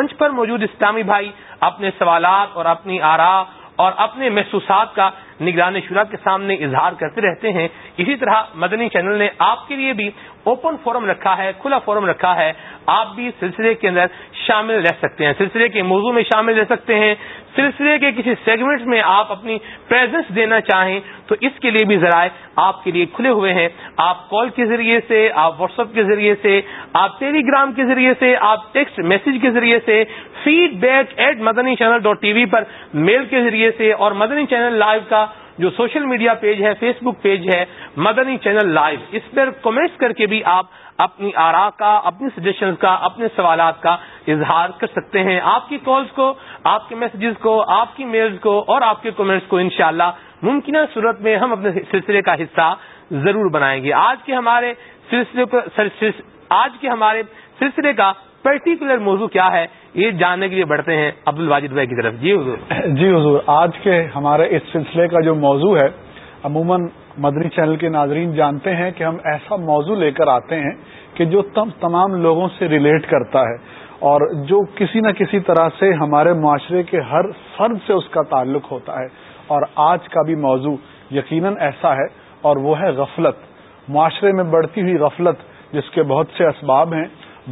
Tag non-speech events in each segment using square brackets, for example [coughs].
منچ پر موجود اسلامی بھائی اپنے سوالات اور اپنی آرا اور اپنے محسوسات کا نگرانی شورا کے سامنے اظہار کرتے رہتے ہیں۔ اسی طرح مدنی چینل نے آپ کے لیے بھی اوپن فورم رکھا ہے، کھلا فورم رکھا ہے۔ آپ بھی سلسلے کے اندر شامل رہ سکتے ہیں۔ سلسلے کے موضوع میں شامل رہ سکتے ہیں۔ سلسلے کے کسی سیگمنٹ میں آپ اپنی پریزنس دینا چاہیں تو اس کے لیے بھی ذرائع آپ کے لیے کھلے ہوئے ہیں۔ آپ کال کے ذریعے سے، آپ واٹس ایپ کے ذریعے سے، آپ ٹیلی گرام کے ذریعے سے، آپ ٹیکسٹ میسج کے ذریعے سے feedback at Madani channel dot T V per mail کے ذریعے سے اور مدنی چینل لائیو کا جو سوشل میڈیا پیج ہے، فیس بک پیج ہے، مدنی چینل لائیو، اس پر کمنٹس کر کے بھی آپ اپنی آرا کا، اپنی سجیشن کا، اپنے سوالات کا اظہار کر سکتے ہیں۔ آپ کی کالز کو، آپ کے میسجز کو، آپ کی میلز کو اور آپ کے کمنٹس کو انشاءاللہ ممکنہ صورت میں ہم اپنے سلسلے کا حصہ ضرور بنائیں گے۔ آج کے ہمارے سلسلے آج کے ہمارے سلسلے کا پرٹیکولر موضوع کیا ہے؟ یہ جاننے کے لیے بڑھتے ہیں عبد الواجد بھائی کی طرف۔ جی حضور۔ جی حضور، آج کے ہمارے اس سلسلے کا جو موضوع ہے، عموماً مدنی چینل کے ناظرین جانتے ہیں کہ ہم ایسا موضوع لے کر آتے ہیں کہ جو تمام لوگوں سے ریلیٹ کرتا ہے اور جو کسی نہ کسی طرح سے ہمارے معاشرے کے ہر فرد سے اس کا تعلق ہوتا ہے۔ اور آج کا بھی موضوع یقیناً ایسا ہے اور وہ ہے غفلت۔ معاشرے میں بڑھتی ہوئی غفلت، جس کے بہت سے اسباب ہیں،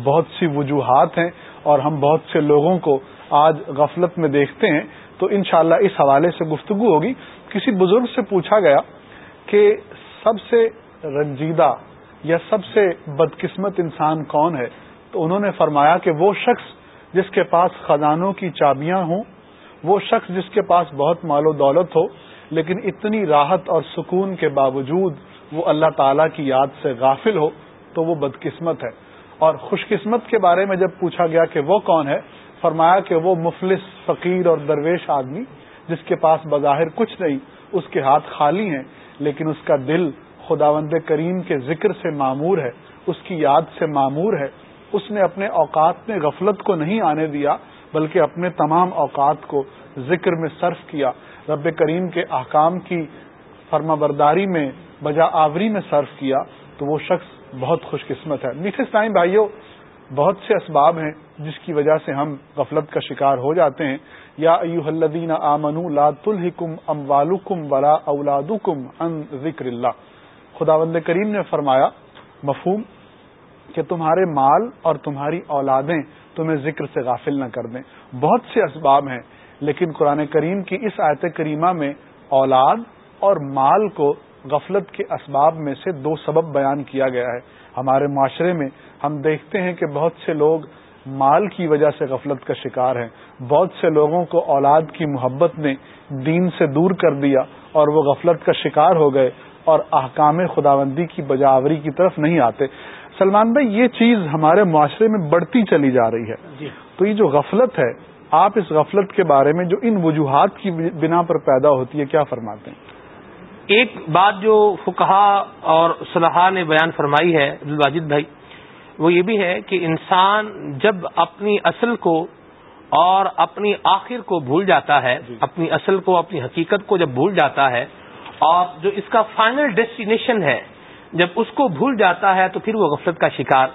بہت سی وجوہات ہیں اور ہم بہت سے لوگوں کو آج غفلت میں دیکھتے ہیں، تو انشاءاللہ اس حوالے سے گفتگو ہوگی۔ کسی بزرگ سے پوچھا گیا کہ سب سے رنجیدہ یا سب سے بدقسمت انسان کون ہے؟ تو انہوں نے فرمایا کہ وہ شخص جس کے پاس خزانوں کی چابیاں ہوں، وہ شخص جس کے پاس بہت مال و دولت ہو، لیکن اتنی راحت اور سکون کے باوجود وہ اللہ تعالی کی یاد سے غافل ہو، تو وہ بدقسمت ہے۔ اور خوش قسمت کے بارے میں جب پوچھا گیا کہ وہ کون ہے، فرمایا کہ وہ مفلس، فقیر اور درویش آدمی، جس کے پاس بظاہر کچھ نہیں، اس کے ہاتھ خالی ہیں، لیکن اس کا دل خداوند کریم کے ذکر سے معمور ہے، اس کی یاد سے معمور ہے۔ اس نے اپنے اوقات میں غفلت کو نہیں آنے دیا، بلکہ اپنے تمام اوقات کو ذکر میں صرف کیا۔ رب کریم کے احکام کی فرما برداری میں بجا آوری میں صرف کیا، تو وہ شخص بہت خوش قسمت ہے۔ میٹھے اسلام بھائیوں بہت سے اسباب ہیں جس کی وجہ سے ہم غفلت کا شکار ہو جاتے ہیں۔ یا ایو الدین آمن لات الحکم ام والم ولا اولادکم ان ذکر اللہ۔ خدا وند کریم نے فرمایا، مفہوم، کہ تمہارے مال اور تمہاری اولادیں تمہیں ذکر سے غافل نہ کر دیں۔ بہت سے اسباب ہیں، لیکن قرآن کریم کی اس آیت کریمہ میں اولاد اور مال کو غفلت کے اسباب میں سے دو سبب بیان کیا گیا ہے۔ ہمارے معاشرے میں ہم دیکھتے ہیں کہ بہت سے لوگ مال کی وجہ سے غفلت کا شکار ہیں۔ بہت سے لوگوں کو اولاد کی محبت نے دین سے دور کر دیا اور وہ غفلت کا شکار ہو گئے اور احکام خداوندی کی بجاوری کی طرف نہیں آتے۔ سلمان بھائی یہ چیز ہمارے معاشرے میں بڑھتی چلی جا رہی ہے۔ جی۔ تو یہ جو غفلت ہے آپ اس غفلت کے بارے میں جو ان وجوہات کی بنا پر پیدا ہوتی ہے کیا فرماتے ہیں؟ ایک بات جو فکہ اور صلاح نے بیان فرمائی ہے واجد بھائی وہ یہ بھی ہے کہ انسان جب اپنی اصل کو اور اپنی آخر کو بھول جاتا ہے جی۔ اپنی اصل کو اپنی حقیقت کو جب بھول جاتا ہے اور جو اس کا فائنل ڈیسٹینیشن ہے جب اس کو بھول جاتا ہے تو پھر وہ غفلت کا شکار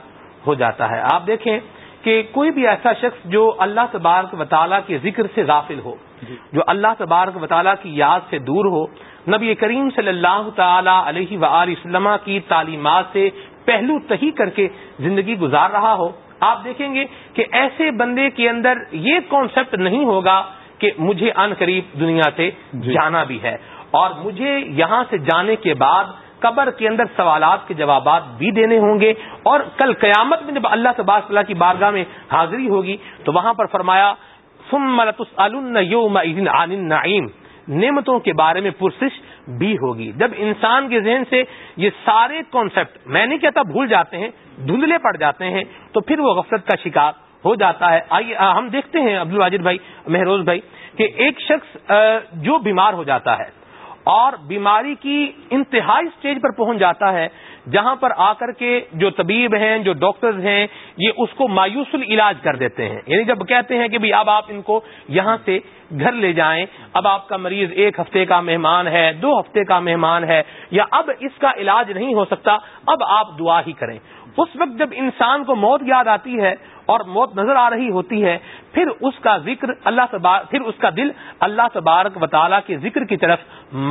ہو جاتا ہے۔ آپ دیکھیں کہ کوئی بھی ایسا شخص جو اللہ تبارک وطالعہ کے ذکر سے غافل ہو جی۔ جو اللہ تبارک وطالعہ کی یاد سے دور ہو نبی کریم صلی اللہ تعالی علیہ و وسلم کی تعلیمات سے پہلو تہی کر کے زندگی گزار رہا ہو۔ آپ دیکھیں گے کہ ایسے بندے کے اندر یہ کانسیپٹ نہیں ہوگا کہ مجھے ان قریب دنیا سے جی۔ جانا بھی ہے اور مجھے یہاں سے جانے کے بعد قبر کے اندر سوالات کے جوابات بھی دینے ہوں گے اور کل قیامت میں جب اللہ تباس اللہ کی بارگاہ میں حاضری ہوگی تو وہاں پر فرمایا النعیم نعمتوں کے بارے میں پرسش بھی ہوگی۔ جب انسان کے ذہن سے یہ سارے کانسیپٹ میں نہیں کہتا بھول جاتے ہیں، دھندلے پڑ جاتے ہیں، تو پھر وہ غفلت کا شکار ہو جاتا ہے۔ آئیے ہم دیکھتے ہیں عبد الواجد بھائی، مہروز بھائی، کہ ایک شخص جو بیمار ہو جاتا ہے۔ اور بیماری کی انتہائی اسٹیج پر پہنچ جاتا ہے، جہاں پر آ کر کے جو طبیب ہیں، جو ڈاکٹرز ہیں، یہ اس کو مایوس العلاج کر دیتے ہیں۔ یعنی جب کہتے ہیں کہ بھی اب آپ ان کو یہاں سے گھر لے جائیں، اب آپ کا مریض ایک ہفتے کا مہمان ہے، دو ہفتے کا مہمان ہے، یا اب اس کا علاج نہیں ہو سکتا، اب آپ دعا ہی کریں۔ اس وقت جب انسان کو موت یاد آتی ہے اور موت نظر آ رہی ہوتی ہے، پھر اس کا ذکر اللہ پھر اس کا دل اللہ تبارک و تعالیٰ کے ذکر کی طرف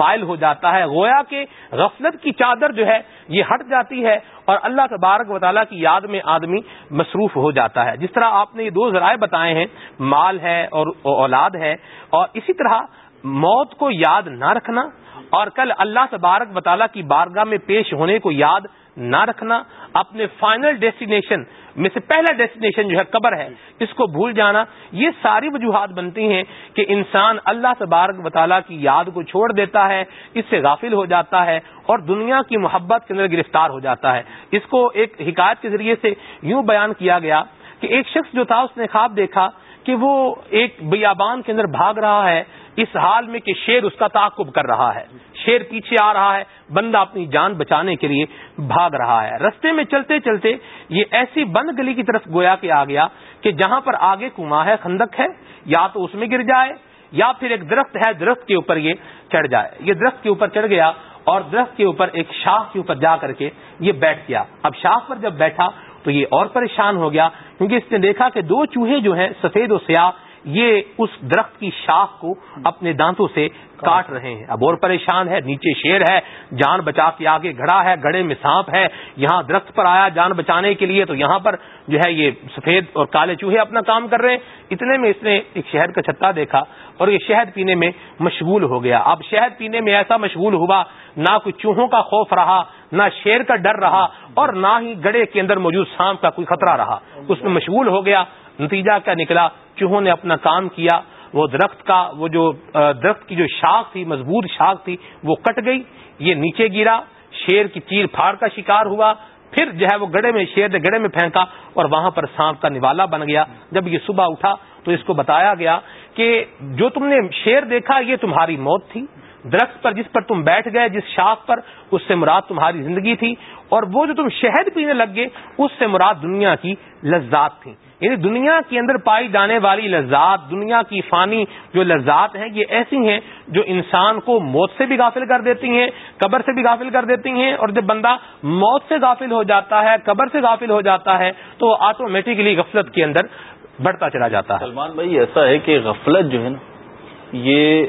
مائل ہو جاتا ہے۔ گویا کہ غفلت کی چادر جو ہے، یہ ہٹ جاتی ہے اور اللہ تبارک و تعالیٰ کی یاد میں آدمی مصروف ہو جاتا ہے۔ جس طرح آپ نے یہ دو ذرائع بتائے ہیں، مال ہے اور اولاد ہے، اور اسی طرح موت کو یاد نہ رکھنا اور کل اللہ تبارک و تعالیٰ کی بارگاہ میں پیش ہونے کو یاد نہ رکھنا، اپنے فائنل ڈیسٹینیشن میں سے پہلا ڈیسٹینیشن جو ہے قبر ہے، اس کو بھول جانا۔ یہ ساری وجوہات بنتی ہیں کہ انسان اللہ تبارک و تعالیٰ کی یاد کو چھوڑ دیتا ہے، اس سے غافل ہو جاتا ہے اور دنیا کی محبت کے اندر گرفتار ہو جاتا ہے۔ اس کو ایک حکایت کے ذریعے سے یوں بیان کیا گیا کہ ایک شخص جو تھا، اس نے خواب دیکھا کہ وہ ایک بیابان کے اندر بھاگ رہا ہے۔ اس حال میں کہ شیر اس کا تعاقب کر رہا ہے۔ شیر پیچھے آ رہا ہے، بندہ اپنی جان بچانے کے لیے بھاگ رہا ہے۔ رستے میں چلتے چلتے یہ ایسی بند گلی کی طرف گویا کے آ گیا کہ جہاں پر آگے کما ہے، خندق ہے، یا تو اس میں گر جائے، یا پھر ایک درخت ہے، درخت کے اوپر یہ چڑھ جائے۔ یہ درخت کے اوپر چڑھ گیا اور درخت کے اوپر ایک شاخ کے اوپر جا کر کے یہ بیٹھ گیا۔ اب شاخ پر جب بیٹھا تو یہ اور پریشان ہو گیا کیونکہ اس نے دیکھا کہ دو چوہے جو ہیں، سفید و سیاہ یہ اس درخت کی شاخ کو اپنے دانتوں سے کاٹ رہے ہیں۔ اب اور پریشان ہے، نیچے شیر ہے، جان بچا کے آگے گھڑا ہے گڑے میں سانپ ہے۔ یہاں درخت پر آیا جان بچانے کے لیے، تو یہاں پر جو ہے یہ سفید اور کالے چوہے اپنا کام کر رہے ہیں۔ اتنے میں اس نے ایک شہد کا چھتا دیکھا اور یہ شہد پینے میں مشغول ہو گیا۔ اب شہد پینے میں ایسا مشغول ہوا، نہ کوئی چوہوں کا خوف رہا، نہ شیر کا ڈر رہا اور نہ ہی گڑے کے اندر موجود سانپ کا کوئی خطرہ رہا۔ اس میں مشغول ہو گیا نتیجہ کیا نکلا؟ چوہوں نے اپنا کام کیا، وہ درخت کا، وہ جو درخت کی جو شاخ تھی، مضبوط شاخ تھی، وہ کٹ گئی، یہ نیچے گرا، شیر کی چیر پھاڑ کا شکار ہوا، پھر جو ہے وہ گڑے میں، شیر نے گڑے میں پھینکا اور وہاں پر سانپ کا نوالا بن گیا۔ جب یہ صبح اٹھا تو اس کو بتایا گیا کہ جو تم نے شیر دیکھا، یہ تمہاری موت تھی۔ درخت پر جس پر تم بیٹھ گئے، جس شاخ پر، اس سے مراد تمہاری زندگی تھی اور وہ جو تم شہد پینے لگ گئے، اس سے مراد دنیا کی لذات تھی۔ یعنی دنیا کے اندر پائی جانے والی لذات، دنیا کی فانی جو لذات ہیں، یہ ایسی ہیں جو انسان کو موت سے بھی غافل کر دیتی ہیں، قبر سے بھی غافل کر دیتی ہیں اور جب بندہ موت سے غافل ہو جاتا ہے، قبر سے غافل ہو جاتا ہے، تو آٹومیٹکلی غفلت کے اندر بڑھتا چلا جاتا ہے۔ سلمان بھائی، ایسا ہے کہ غفلت جو ہے نا، یہ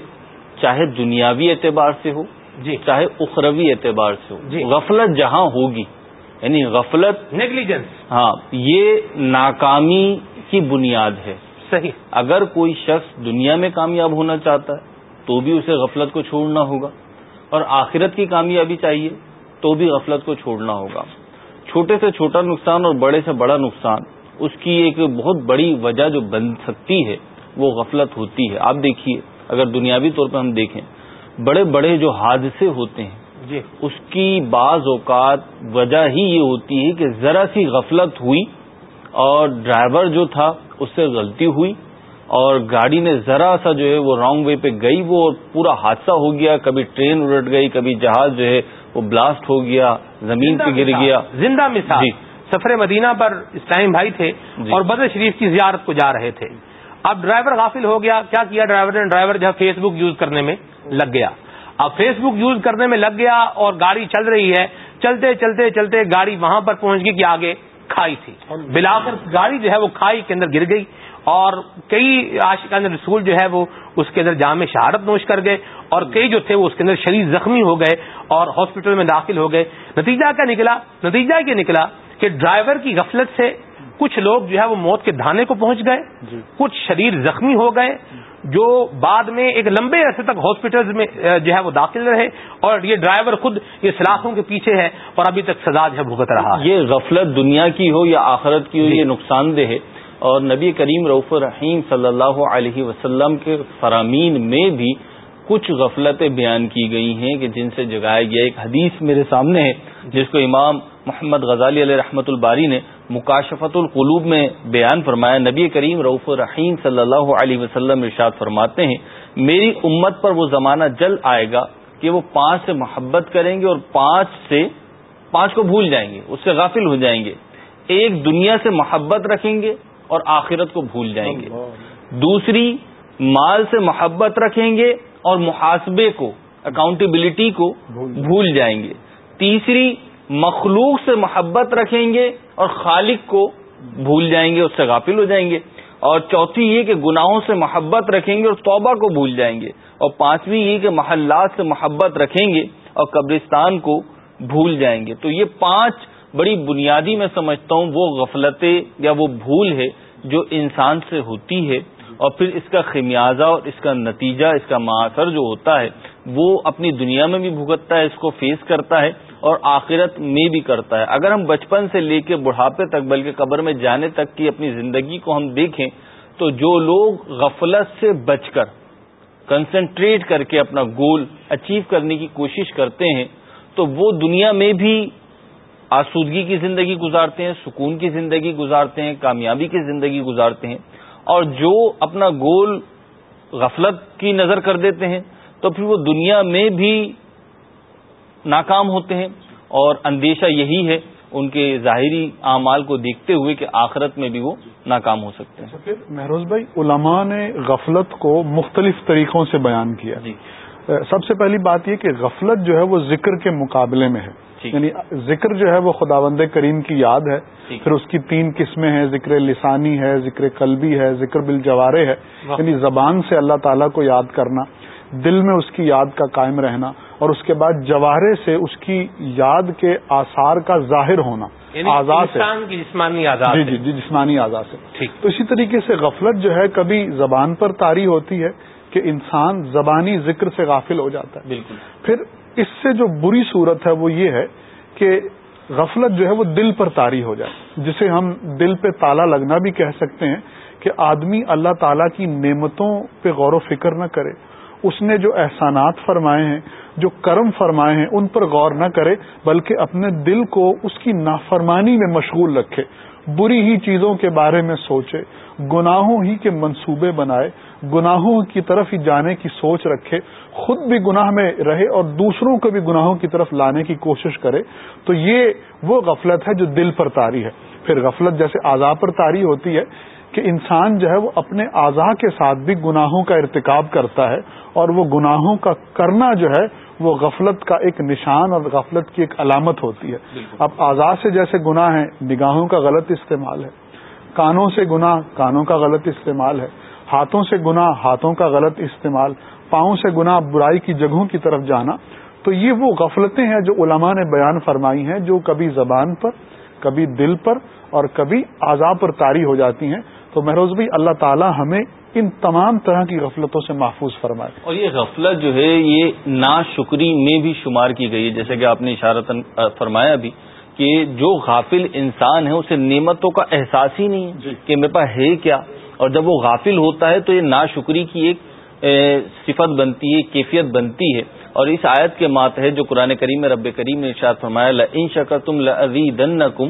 چاہے دنیاوی اعتبار سے ہو جی۔ چاہے اخروی اعتبار سے ہو۔ جی۔ غفلت جہاں ہوگی یعنی غفلت نیگلیجنس ہاں یہ ناکامی کی بنیاد ہے۔ صحیح۔ اگر کوئی شخص دنیا میں کامیاب ہونا چاہتا ہے تو بھی اسے غفلت کو چھوڑنا ہوگا۔ اور آخرت کی کامیابی چاہیے تو بھی غفلت کو چھوڑنا ہوگا۔ چھوٹے سے چھوٹا نقصان اور بڑے سے بڑا نقصان اس کی ایک بہت بڑی وجہ جو بن سکتی ہے وہ غفلت ہوتی ہے۔ آپ دیکھیے۔ اگر دنیاوی طور پہ ہم دیکھیں بڑے بڑے جو حادثے ہوتے ہیں جی۔ اس کی بعض اوقات وجہ ہی یہ ہوتی ہے کہ ذرا سی غفلت ہوئی اور ڈرائیور جو تھا اس سے غلطی ہوئی اور گاڑی نے ذرا سا جو ہے وہ رانگ وے پہ گئی وہ پورا حادثہ ہو گیا۔ کبھی ٹرین الٹ گئی کبھی جہاز جو ہے وہ بلاسٹ ہو گیا زمین پہ گر گیا۔ زندہ مثال۔ جی۔ سفر مدینہ پر اس ٹائم بھائی تھے جی۔ اور بدر شریف کی زیارت کو جا رہے تھے۔ اب ڈرائیور غافل ہو گیا، کیا کیا ڈرائیور نے؟ ڈرائیور جو ہے فیس بک یوز کرنے میں لگ گیا۔ اب فیس بک یوز کرنے میں لگ گیا اور گاڑی چل رہی ہے۔ چلتے چلتے چلتے گاڑی وہاں پر پہنچ گئی کہ آگے کھائی تھی۔ بلا کر گاڑی جو ہے وہ کھائی کے اندر گر گئی اور کئی عاشقان رسول جو ہے وہ اس کے اندر جامع شہادت نوش کر گئے اور کئی جو تھے وہ اس کے اندر شریر زخمی ہو گئے اور ہاسپٹل میں داخل ہو گئے۔ نتیجہ کیا نکلا؟ نتیجہ کیا نکلا کہ ڈرائیور کی غفلت سے کچھ لوگ جو ہے وہ موت کے دھانے کو پہنچ گئے جی۔ کچھ شریر زخمی ہو گئے جو بعد میں ایک لمبے عرصے تک ہاسپٹل میں جو ہے وہ داخل رہے اور یہ ڈرائیور خود یہ سلاخوں کے پیچھے ہے اور ابھی تک سزا جو ہے بھگت رہا یہ غفلت دنیا کی ہو یا آخرت کی ہو جی۔ یہ نقصان دہ ہے اور نبی کریم رعف الرحیم صلی اللہ علیہ وسلم کے فرامین میں بھی کچھ غفلتیں بیان کی گئی ہیں کہ جن سے جگایا گیا ایک حدیث میرے سامنے ہے جس کو امام محمد غزالی علیہ رحمۃ الباری نے مکاشفت القلوب میں بیان فرمایا نبی کریم رعف الرحیم صلی اللہ علیہ وسلم ارشاد فرماتے ہیں میری امت پر وہ زمانہ جل آئے گا کہ وہ پانچ سے محبت کریں گے اور پانچ سے پانچ کو بھول جائیں گے اس سے غافل ہو جائیں گے۔ ایک دنیا سے محبت رکھیں گے اور آخرت کو بھول جائیں گے۔ دوسری مال سے محبت رکھیں گے اور محاسبے کو اکاؤنٹیبلٹی کو بھول جائیں گے۔ تیسری مخلوق سے محبت رکھیں گے اور خالق کو بھول جائیں گے، اس سے غافل ہو جائیں گے۔ اور چوتھی یہ کہ گناہوں سے محبت رکھیں گے اور توبہ کو بھول جائیں گے۔ اور پانچویں یہ کہ محلات سے محبت رکھیں گے اور قبرستان کو بھول جائیں گے۔ تو یہ پانچ بڑی بنیادی میں سمجھتا ہوں وہ غفلتیں یا وہ بھول ہے جو انسان سے ہوتی ہے۔ اور پھر اس کا خمیازہ اور اس کا نتیجہ، اس کا معاثر جو ہوتا ہے وہ اپنی دنیا میں بھی بھگتتا ہے، اس کو فیس کرتا ہے اور آخرت میں بھی کرتا ہے۔ اگر ہم بچپن سے لے کے بڑھاپے تک، بلکہ قبر میں جانے تک کی اپنی زندگی کو ہم دیکھیں، تو جو لوگ غفلت سے بچ کر کنسنٹریٹ کر کے اپنا گول اچیو کرنے کی کوشش کرتے ہیں، تو وہ دنیا میں بھی آسودگی کی زندگی گزارتے ہیں، سکون کی زندگی گزارتے ہیں، کامیابی کی زندگی گزارتے ہیں۔ اور جو اپنا گول غفلت کی نظر کر دیتے ہیں تو پھر وہ دنیا میں بھی ناکام ہوتے ہیں اور اندیشہ یہی ہے ان کے ظاہری اعمال کو دیکھتے ہوئے کہ آخرت میں بھی وہ ناکام ہو سکتے ہیں۔ مہروز بھائی علماء نے غفلت کو مختلف طریقوں سے بیان کیا۔ جی۔ سب سے پہلی بات یہ کہ غفلت جو ہے وہ ذکر کے مقابلے میں ہے۔ یعنی ذکر جو ہے وہ خداوند کریم کی یاد ہے۔ پھر اس کی تین قسمیں ہیں ذکر لسانی ہے ذکر قلبی ہے ذکر بل جوارے ہے یعنی زبان سے اللہ تعالیٰ کو یاد کرنا۔ دل میں اس کی یاد کا قائم رہنا اور اس کے بعد جوارے سے اس کی یاد کے آثار کا ظاہر ہونا یعنی آزاد جسمانی آزاد جی جی جی جسمانی آزاد سے تو اسی طریقے سے غفلت جو ہے کبھی زبان پر تاری ہوتی ہے کہ انسان زبانی ذکر سے غافل ہو جاتا ہے۔ بالکل۔ پھر اس سے جو بری صورت ہے وہ یہ ہے کہ غفلت جو ہے وہ دل پر تاری ہو جائے۔ جسے ہم دل پہ تالا لگنا بھی کہہ سکتے ہیں کہ آدمی اللہ تعالی کی نعمتوں پہ غور و فکر نہ کرے۔ اس نے جو احسانات فرمائے ہیں، جو کرم فرمائے ہیں، ان پر غور نہ کرے، بلکہ اپنے دل کو اس کی نافرمانی میں مشغول رکھے، بری ہی چیزوں کے بارے میں سوچے، گناہوں ہی کے منصوبے بنائے، گناہوں کی طرف ہی جانے کی سوچ رکھے، خود بھی گناہ میں رہے اور دوسروں کو بھی گناہوں کی طرف لانے کی کوشش کرے، تو یہ وہ غفلت ہے جو دل پر تاری ہے۔ پھر غفلت جیسے اعضاء پر تاری ہوتی ہے کہ انسان جو ہے وہ اپنے اعضاء کے ساتھ بھی گناہوں کا ارتکاب کرتا ہے اور وہ گناہوں کا کرنا جو ہے وہ غفلت کا ایک نشان اور غفلت کی ایک علامت ہوتی ہے۔ اب آزاد سے جیسے گناہ ہیں نگاہوں کا غلط استعمال ہے۔ کانوں سے گناہ کانوں کا غلط استعمال ہے۔ ہاتھوں سے گناہ ہاتھوں کا غلط استعمال۔ پاؤں سے گناہ برائی کی جگہوں کی طرف جانا۔ تو یہ وہ غفلتیں ہیں جو علماء نے بیان فرمائی ہیں جو کبھی زبان پر کبھی دل پر اور کبھی آزاد پر تاری ہو جاتی ہیں۔ تو مہروز بھائی اللہ تعالی ہمیں ان تمام طرح کی غفلتوں سے محفوظ فرمائے۔ اور یہ غفلت جو ہے یہ نا شکری میں بھی شمار کی گئی ہے۔ جیسے کہ آپ نے اشارت فرمایا بھی کہ جو غافل انسان ہے اسے نعمتوں کا احساس ہی نہیں ہے جی۔ کہ میرے پاس ہے کیا۔ اور جب وہ غافل ہوتا ہے تو یہ نا شکری کی ایک صفت بنتی ہے کیفیت بنتی ہے۔ اور اس آیت کے مات ہے جو قرآن کریم میں رب کریم نے ارشاد فرمایا ان شکر تم لن کم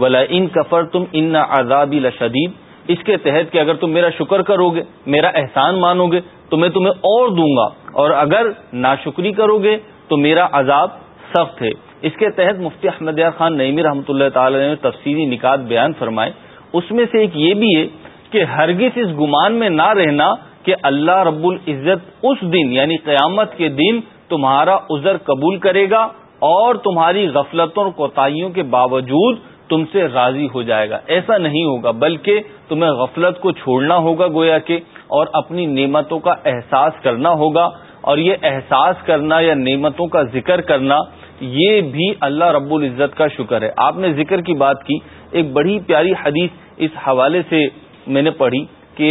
ولا ان کفر تم ان آزادی لشدید اس کے تحت کہ اگر تم میرا شکر کرو گے، میرا احسان مانو گے، تو میں تمہیں اور دوں گا۔ اور اگر ناشکری کرو گے، تو میرا عذاب سخت ہے۔ اس کے تحت مفتی احمد خان نعمی رحمۃ اللہ تعالی نے تفصیلی نکات بیان فرمائے اس میں سے ایک یہ بھی ہے کہ ہرگز اس گمان میں نہ رہنا کہ اللہ رب العزت اس دن یعنی قیامت کے دن، تمہارا عذر قبول کرے گا اور تمہاری غفلتوں اور کوتاہیوں کے باوجود تم سے راضی ہو جائے گا۔ ایسا نہیں ہوگا، بلکہ تمہیں غفلت کو چھوڑنا ہوگا گویا کہ اور اپنی نعمتوں کا احساس کرنا ہوگا اور یہ احساس کرنا یا نعمتوں کا ذکر کرنا، یہ بھی اللہ رب العزت کا شکر ہے۔ آپ نے ذکر کی بات کی، ایک بڑی پیاری حدیث اس حوالے سے میں نے پڑھی کہ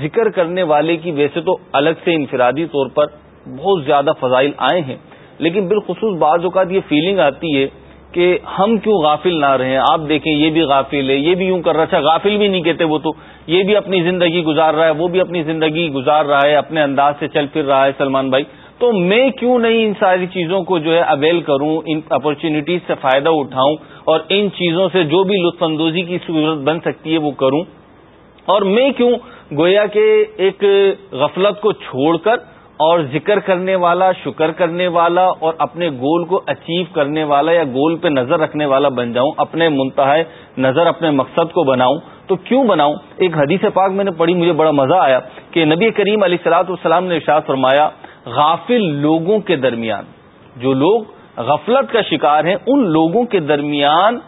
ذکر کرنے والے کی ویسے تو الگ سے انفرادی طور پر بہت زیادہ فضائل آئے ہیں، لیکن بالخصوص بعض اوقات یہ فیلنگ آتی ہے کہ ہم کیوں غافل نہ رہے آپ دیکھیں، یہ بھی غافل ہے، یہ بھی یوں کر رہا اچھا غافل بھی نہیں کہتے وہ تو۔ یہ بھی اپنی زندگی گزار رہا ہے، وہ بھی اپنی زندگی گزار رہا ہے، اپنے انداز سے چل پھر رہا ہے سلمان بھائی۔ تو میں کیوں نہیں ان ساری چیزوں کو جو ہے اویل کروں، ان اپرچونیٹیز سے فائدہ اٹھاؤں اور ان چیزوں سے جو بھی لطف اندوزی کی صورت بن سکتی ہے وہ کروں؟ اور میں کیوں گویا کہ ایک غفلت کو چھوڑ کر اور ذکر کرنے والا، شکر کرنے والا اور اپنے گول کو اچیو کرنے والا یا گول پہ نظر رکھنے والا بن جاؤں، اپنے منتہا نظر، اپنے مقصد کو بناؤں۔ تو کیوں بناؤں؟ ایک حدیث پاک میں نے پڑھی، مجھے بڑا مزہ آیا کہ نبی کریم علیہ سلاۃ والسلام نے ارشاد فرمایا، غافل لوگوں کے درمیان، جو لوگ غفلت کا شکار ہیں، ان لوگوں کے درمیان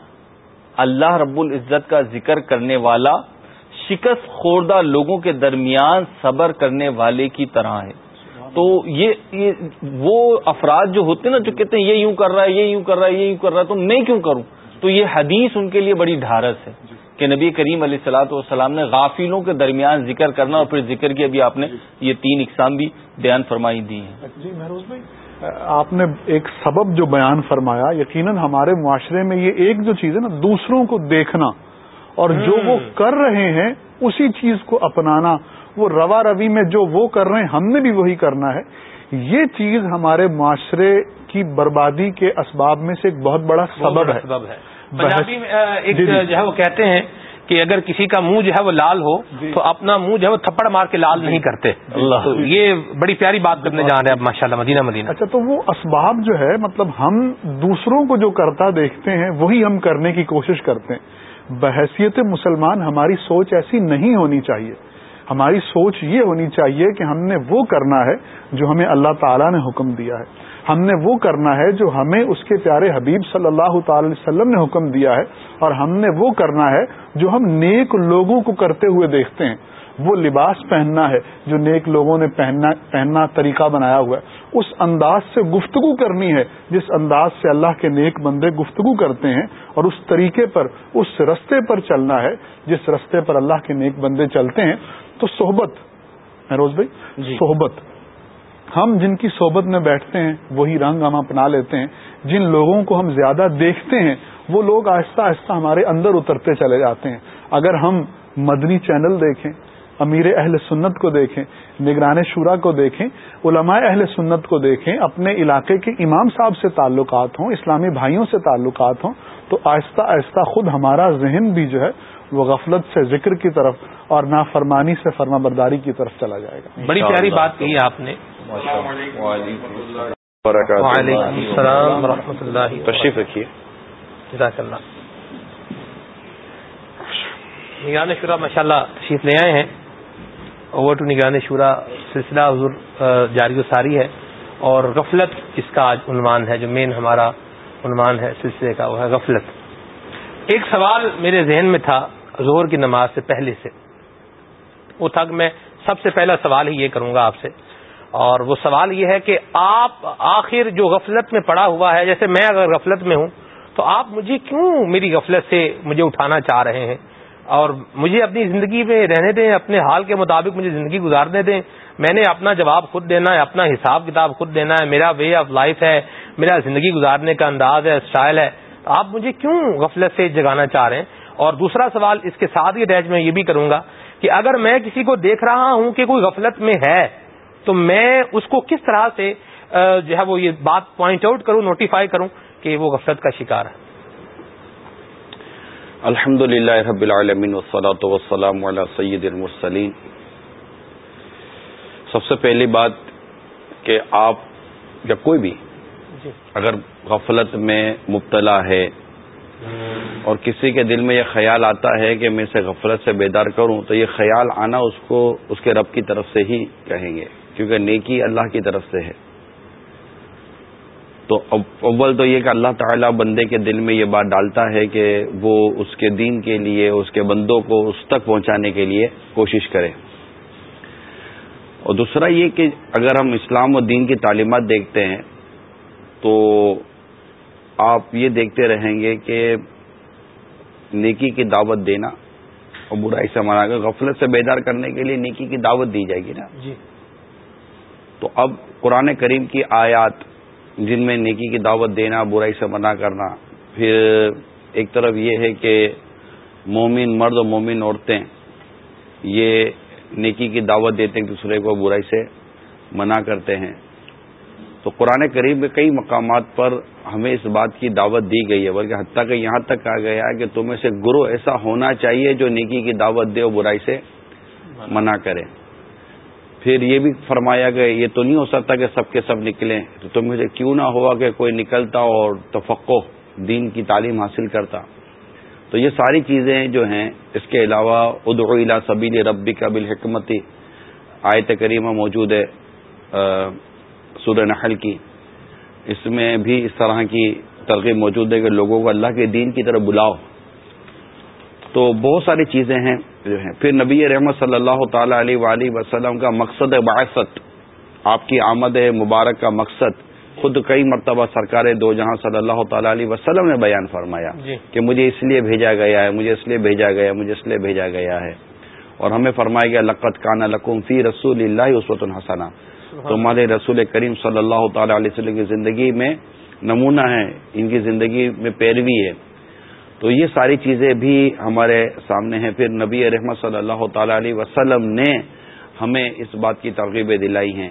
اللہ رب العزت کا ذکر کرنے والا، شکست خوردہ لوگوں کے درمیان صبر کرنے والے کی طرح ہے۔ تو یہ وہ افراد جو ہوتے ہیں نا جو کہتے ہیں یہ یوں کر رہا ہے یہ یوں کر رہا ہے یہ یوں کر رہا ہے تو میں کیوں کروں؟ تو یہ حدیث ان کے لیے بڑی ڈھارس ہے کہ نبی کریم علیہ السلاۃ والسلام نے غافلوں کے درمیان ذکر کرنا اور پھر ذکر کی ابھی آپ نے یہ تین اقسام بھی بیان فرمائی دی ہیں۔ جی محروز بھائی آپ نے ایک سبب جو بیان فرمایا یقیناً ہمارے معاشرے میں یہ ایک جو چیز ہے نا دوسروں کو دیکھنا اور جو وہ کر رہے ہیں اسی چیز کو اپنانا۔ وہ روا روی میں جو وہ کر رہے ہیں ہم نے بھی وہی کرنا ہے۔ یہ چیز ہمارے معاشرے کی بربادی کے اسباب میں سے ایک بہت بڑا سبب ہے۔ پنجابی میں ایک جی، جی۔ جو ہے وہ کہتے ہیں کہ اگر کسی کا منہ جو ہے وہ لال ہو جی۔ تو اپنا منہ جو ہے وہ تھپڑ مار کے لال نہیں کرتے۔ یہ بڑی پیاری بات کرنے جا رہے ہیں ماشاء اللہ مدینہ مدینہ۔ اچھا تو وہ اسباب جو ہے مطلب ہم دوسروں کو جو کرتا دیکھتے ہیں وہی ہم کرنے کی کوشش کرتے ہیں۔ بحثیت مسلمان ہماری سوچ ایسی نہیں ہونی چاہیے۔ ہماری سوچ یہ ہونی چاہیے کہ ہم نے وہ کرنا ہے جو ہمیں اللہ تعالیٰ نے حکم دیا ہے۔ ہم نے وہ کرنا ہے جو ہمیں اس کے پیارے حبیب صلی اللہ تعالی وسلم نے حکم دیا ہے اور ہم نے وہ کرنا ہے جو ہم نیک لوگوں کو کرتے ہوئے دیکھتے ہیں۔ وہ لباس پہننا ہے جو نیک لوگوں نے پہننا پہننا طریقہ بنایا ہوا ہے۔ اس انداز سے گفتگو کرنی ہے جس انداز سے اللہ کے نیک بندے گفتگو کرتے ہیں اور اس طریقے پر، اس رستے پر چلنا ہے۔ جس رستے پر اللہ کے نیک بندے چلتے ہیں تو صحبت۔ روز بھائی؟ جی۔ صحبت۔ ہم جن کی صحبت میں بیٹھتے ہیں وہی رنگ ہم اپنا لیتے ہیں۔ جن لوگوں کو ہم زیادہ دیکھتے ہیں وہ لوگ آہستہ آہستہ ہمارے اندر اترتے چلے جاتے ہیں۔ اگر ہم مدنی چینل دیکھیں امیر اہل سنت کو دیکھیں نگران شورا کو دیکھیں علماء اہل سنت کو دیکھیں اپنے علاقے کے امام صاحب سے تعلقات ہوں اسلامی بھائیوں سے تعلقات ہوں تو آہستہ آہستہ خود ہمارا ذہن بھی جو ہے وہ غفلت سے ذکر کی طرف اور نافرمانی سے فرما برداری کی طرف چلا جائے گا۔ بڑی پیاری بات کہی آپ نے۔ وعلیکم السلام۔ ورحمۃ اللہ تشریف رکھیے۔ جزاک اللہ۔ نگران شورا ماشاء اللہ تشریف لے آئے ہیں۔ اوور ٹو نگران شورا سلسلہ حضور جاری و ساری ہے۔ اور غفلت اس کا آج عنوان ہے جو مین ہمارا عنوان ہے سلسلے کا وہ ہے غفلت۔ ایک سوال میرے ذہن میں تھا زہر کی نماز سے پہلے سے۔ وہ تھا کہ میں سب سے پہلا سوال ہی یہ کروں گا آپ سے۔ اور وہ سوال یہ ہے کہ آپ آخر جو غفلت میں پڑا ہوا ہے، جیسے میں اگر غفلت میں ہوں، تو آپ مجھے کیوں میری غفلت سے مجھے اٹھانا چاہ رہے ہیں؟ اور مجھے اپنی زندگی میں رہنے دیں، اپنے حال کے مطابق مجھے زندگی گزارنے دیں۔ میں نے اپنا جواب خود دینا ہے، اپنا حساب کتاب خود دینا ہے۔ میرا وے آف لائف ہے، میرا زندگی گزارنے کا انداز ہے اسٹائل ہے۔ تو آپ مجھے کیوں غفلت سے جگانا چاہ رہے ہیں؟ اور دوسرا سوال اس کے ساتھ ہی اٹیچ میں یہ بھی کروں گا کہ اگر میں کسی کو دیکھ رہا ہوں کہ کوئی غفلت میں ہے تو میں اس کو کس طرح سے جو ہے وہ یہ بات پوائنٹ آؤٹ کروں نوٹیفائی کروں کہ وہ غفلت کا شکار ہے الحمد للہ رب العالمین وسلاۃ وسلام علی سید المرسلین سب سے پہلی بات کہ آپ یا کوئی بھی جی۔ اگر غفلت میں مبتلا ہے اور کسی کے دل میں یہ خیال آتا ہے کہ میں اسے غفلت سے بیدار کروں، تو یہ خیال آنا اس کو، اس کے رب کی طرف سے ہی کہیں گے، کیونکہ نیکی اللہ کی طرف سے ہے۔ تو اول تو یہ کہ اللہ تعالیٰ بندے کے دل میں یہ بات ڈالتا ہے کہ وہ اس کے دین کے لیے، اس کے بندوں کو اس تک پہنچانے کے لیے کوشش کرے۔ اور دوسرا یہ کہ اگر ہم اسلام و دین کی تعلیمات دیکھتے ہیں، تو آپ یہ دیکھتے رہیں گے کہ نیکی کی دعوت دینا اور برائی سے منع کر غفلت سے بیدار کرنے کے لیے نیکی کی دعوت دی جائے گی نا؟ جی۔ تو اب قرآن کریم کی آیات جن میں نیکی کی دعوت دینا برائی سے منع کرنا پھر ایک طرف یہ ہے کہ مومن مرد و مومن عورتیں یہ نیکی کی دعوت دیتے ہیں دوسرے کو برائی سے منع کرتے ہیں۔ تو قرآن کریم میں کئی مقامات پر ہمیں اس بات کی دعوت دی گئی ہے، بلکہ حتیٰ کہ یہاں تک کہا گیا ہے کہ تمہیں سے گروہ ایسا ہونا چاہیے جو نیکی کی دعوت دے اور برائی سے منع کرے۔ پھر یہ بھی فرمایا گیا یہ تو نہیں ہو سکتا کہ سب کے سب نکلیں۔ تو تمہیں سے کیوں نہ ہوا کہ کوئی نکلتا اور تفقو دین کی تعلیم حاصل کرتا۔ تو یہ ساری چیزیں جو ہیں، اس کے علاوہ ادعو الى سبیل ربی کا بالحکمتی، آیت کریمہ موجود ہے سورہ نحل کی۔ اس میں بھی اس طرح کی ترغیب موجود ہے کہ لوگوں کو اللہ کے دین کی طرف بلاؤ۔ تو بہت ساری چیزیں ہیں جو ہیں۔ پھر نبی رحمت صلی اللہ تعالی علیہ وآلہ وسلم کا مقصد باعثت آپ کی آمد مبارک کا مقصد۔ خود کئی مرتبہ سرکار دو جہاں صلی اللہ تعالی علیہ وسلم نے بیان فرمایا جی۔ کہ مجھے اس لیے بھیجا گیا ہے مجھے اس لیے بھیجا گیا مجھے اس لیے بھیجا گیا ہے۔ اور ہمیں فرمایا گیا لقت کانا لکم فی رسول اللہ عصوت الحسنہ تمہارے رسول کریم صلی اللہ تعالی علیہ وسلم کی زندگی میں نمونہ ہے ان کی زندگی میں پیروی ہے۔ تو یہ ساری چیزیں بھی ہمارے سامنے ہیں۔ پھر نبی رحمت صلی اللہ تعالی علیہ وسلم نے ہمیں اس بات کی ترغیبیں دلائی ہیں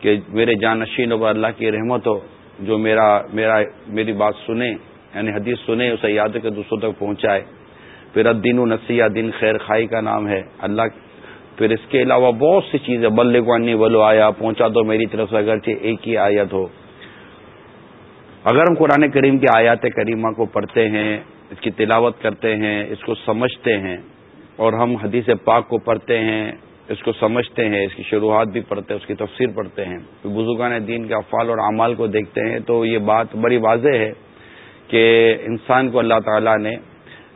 کہ میرے جانشین و اللہ کی رحمت ہو، جو میرا میرا، میری بات سنے یعنی حدیث سنے اسے یاد کے دوسروں تک پہنچائے۔ پھر ادین و نسیہ دن خیر خائی کا نام ہے۔ اللہ پھر اس کے علاوہ بہت سی چیزیں بلغانی ولو آیا، پہنچا دو میری طرف سے، اگرچہ ایک ہی آیت ہو۔ اگر ہم قرآن کریم کی آیات کریمہ کو پڑھتے ہیں، اس کی تلاوت کرتے ہیں، اس کو سمجھتے ہیں، اور ہم حدیث پاک کو پڑھتے ہیں، اس کو سمجھتے ہیں، اس کی شروعات بھی پڑھتے ہیں، اس کی تفسیر پڑھتے ہیں بزرگان دین کے افعال اور اعمال کو دیکھتے ہیں، تو یہ بات بڑی واضح ہے کہ انسان کو اللہ تعالیٰ نے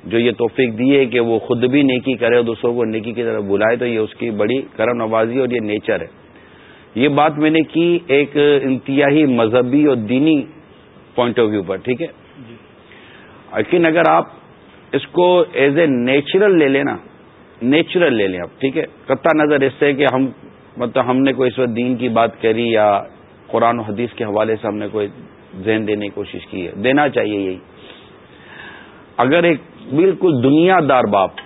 جو یہ توفیق دی ہے کہ وہ خود بھی نیکی کرے اور دوسروں کو نیکی کی طرف بلائے تو یہ اس کی بڑی کرم نوازی اور یہ نیچر ہے۔ یہ بات میں نے کی ایک انتہائی مذہبی اور دینی پوائنٹ آف ویو پر ٹھیک ہے؟ لیکن اگر آپ اس کو ایز اے نیچرل لے لینا نیچرل لے لیں آپ ٹھیک ہے؟ قطع نظر اس سے کہ ہم مطلب ہم نے کوئی اس وقت دین کی بات کری یا قرآن و حدیث کے حوالے سے ہم نے کوئی ذہن دینے کی کوشش کی ہے۔ دینا چاہیے یہی۔ اگر ایک بالکل دنیا دار باپ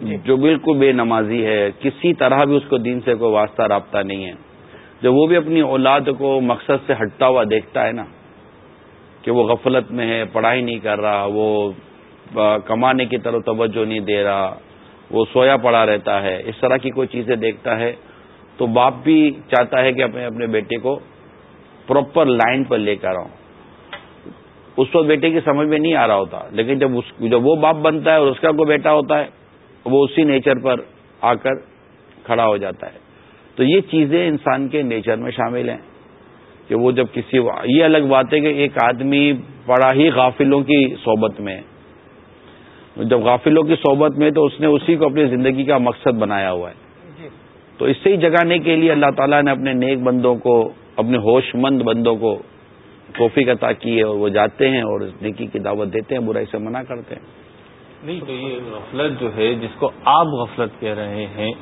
جی۔ جو بالکل بے نمازی ہے کسی طرح بھی اس کو دین سے کوئی واسطہ رابطہ نہیں ہے جب وہ بھی اپنی اولاد کو مقصد سے ہٹتا ہوا دیکھتا ہے نا کہ وہ غفلت میں ہے پڑھائی نہیں کر رہا وہ کمانے کی طرف توجہ نہیں دے رہا وہ سویا پڑا رہتا ہے اس طرح کی کوئی چیزیں دیکھتا ہے تو باپ بھی چاہتا ہے کہ اپنے اپنے بیٹے کو پراپر لائن پر لے کر آؤں اس وقت بیٹے کی سمجھ میں نہیں آ رہا ہوتا۔ لیکن جب اس جب وہ باپ بنتا ہے اور اس کا کوئی بیٹا ہوتا ہے وہ اسی نیچر پر آ کر کھڑا ہو جاتا ہے۔ تو یہ چیزیں انسان کے نیچر میں شامل ہیں۔ کہ وہ جب کسی یہ الگ بات ہے کہ ایک آدمی بڑا ہی غافلوں کی صحبت میں جب غافلوں کی صحبت میں تو اس نے اسی کو اپنی زندگی کا مقصد بنایا ہوا ہے۔ جی۔ تو اس سے ہی جگانے کے لیے اللہ تعالیٰ نے اپنے نیک بندوں کو اپنے ہوش مند بندوں کو توفیق عطا کی ہے اور وہ جاتے ہیں اور نیکی کی دعوت دیتے ہیں برائی سے منع کرتے ہیں۔ نہیں تو یہ غفلت جو ہے جس کو آپ غفلت کہہ رہے ہیں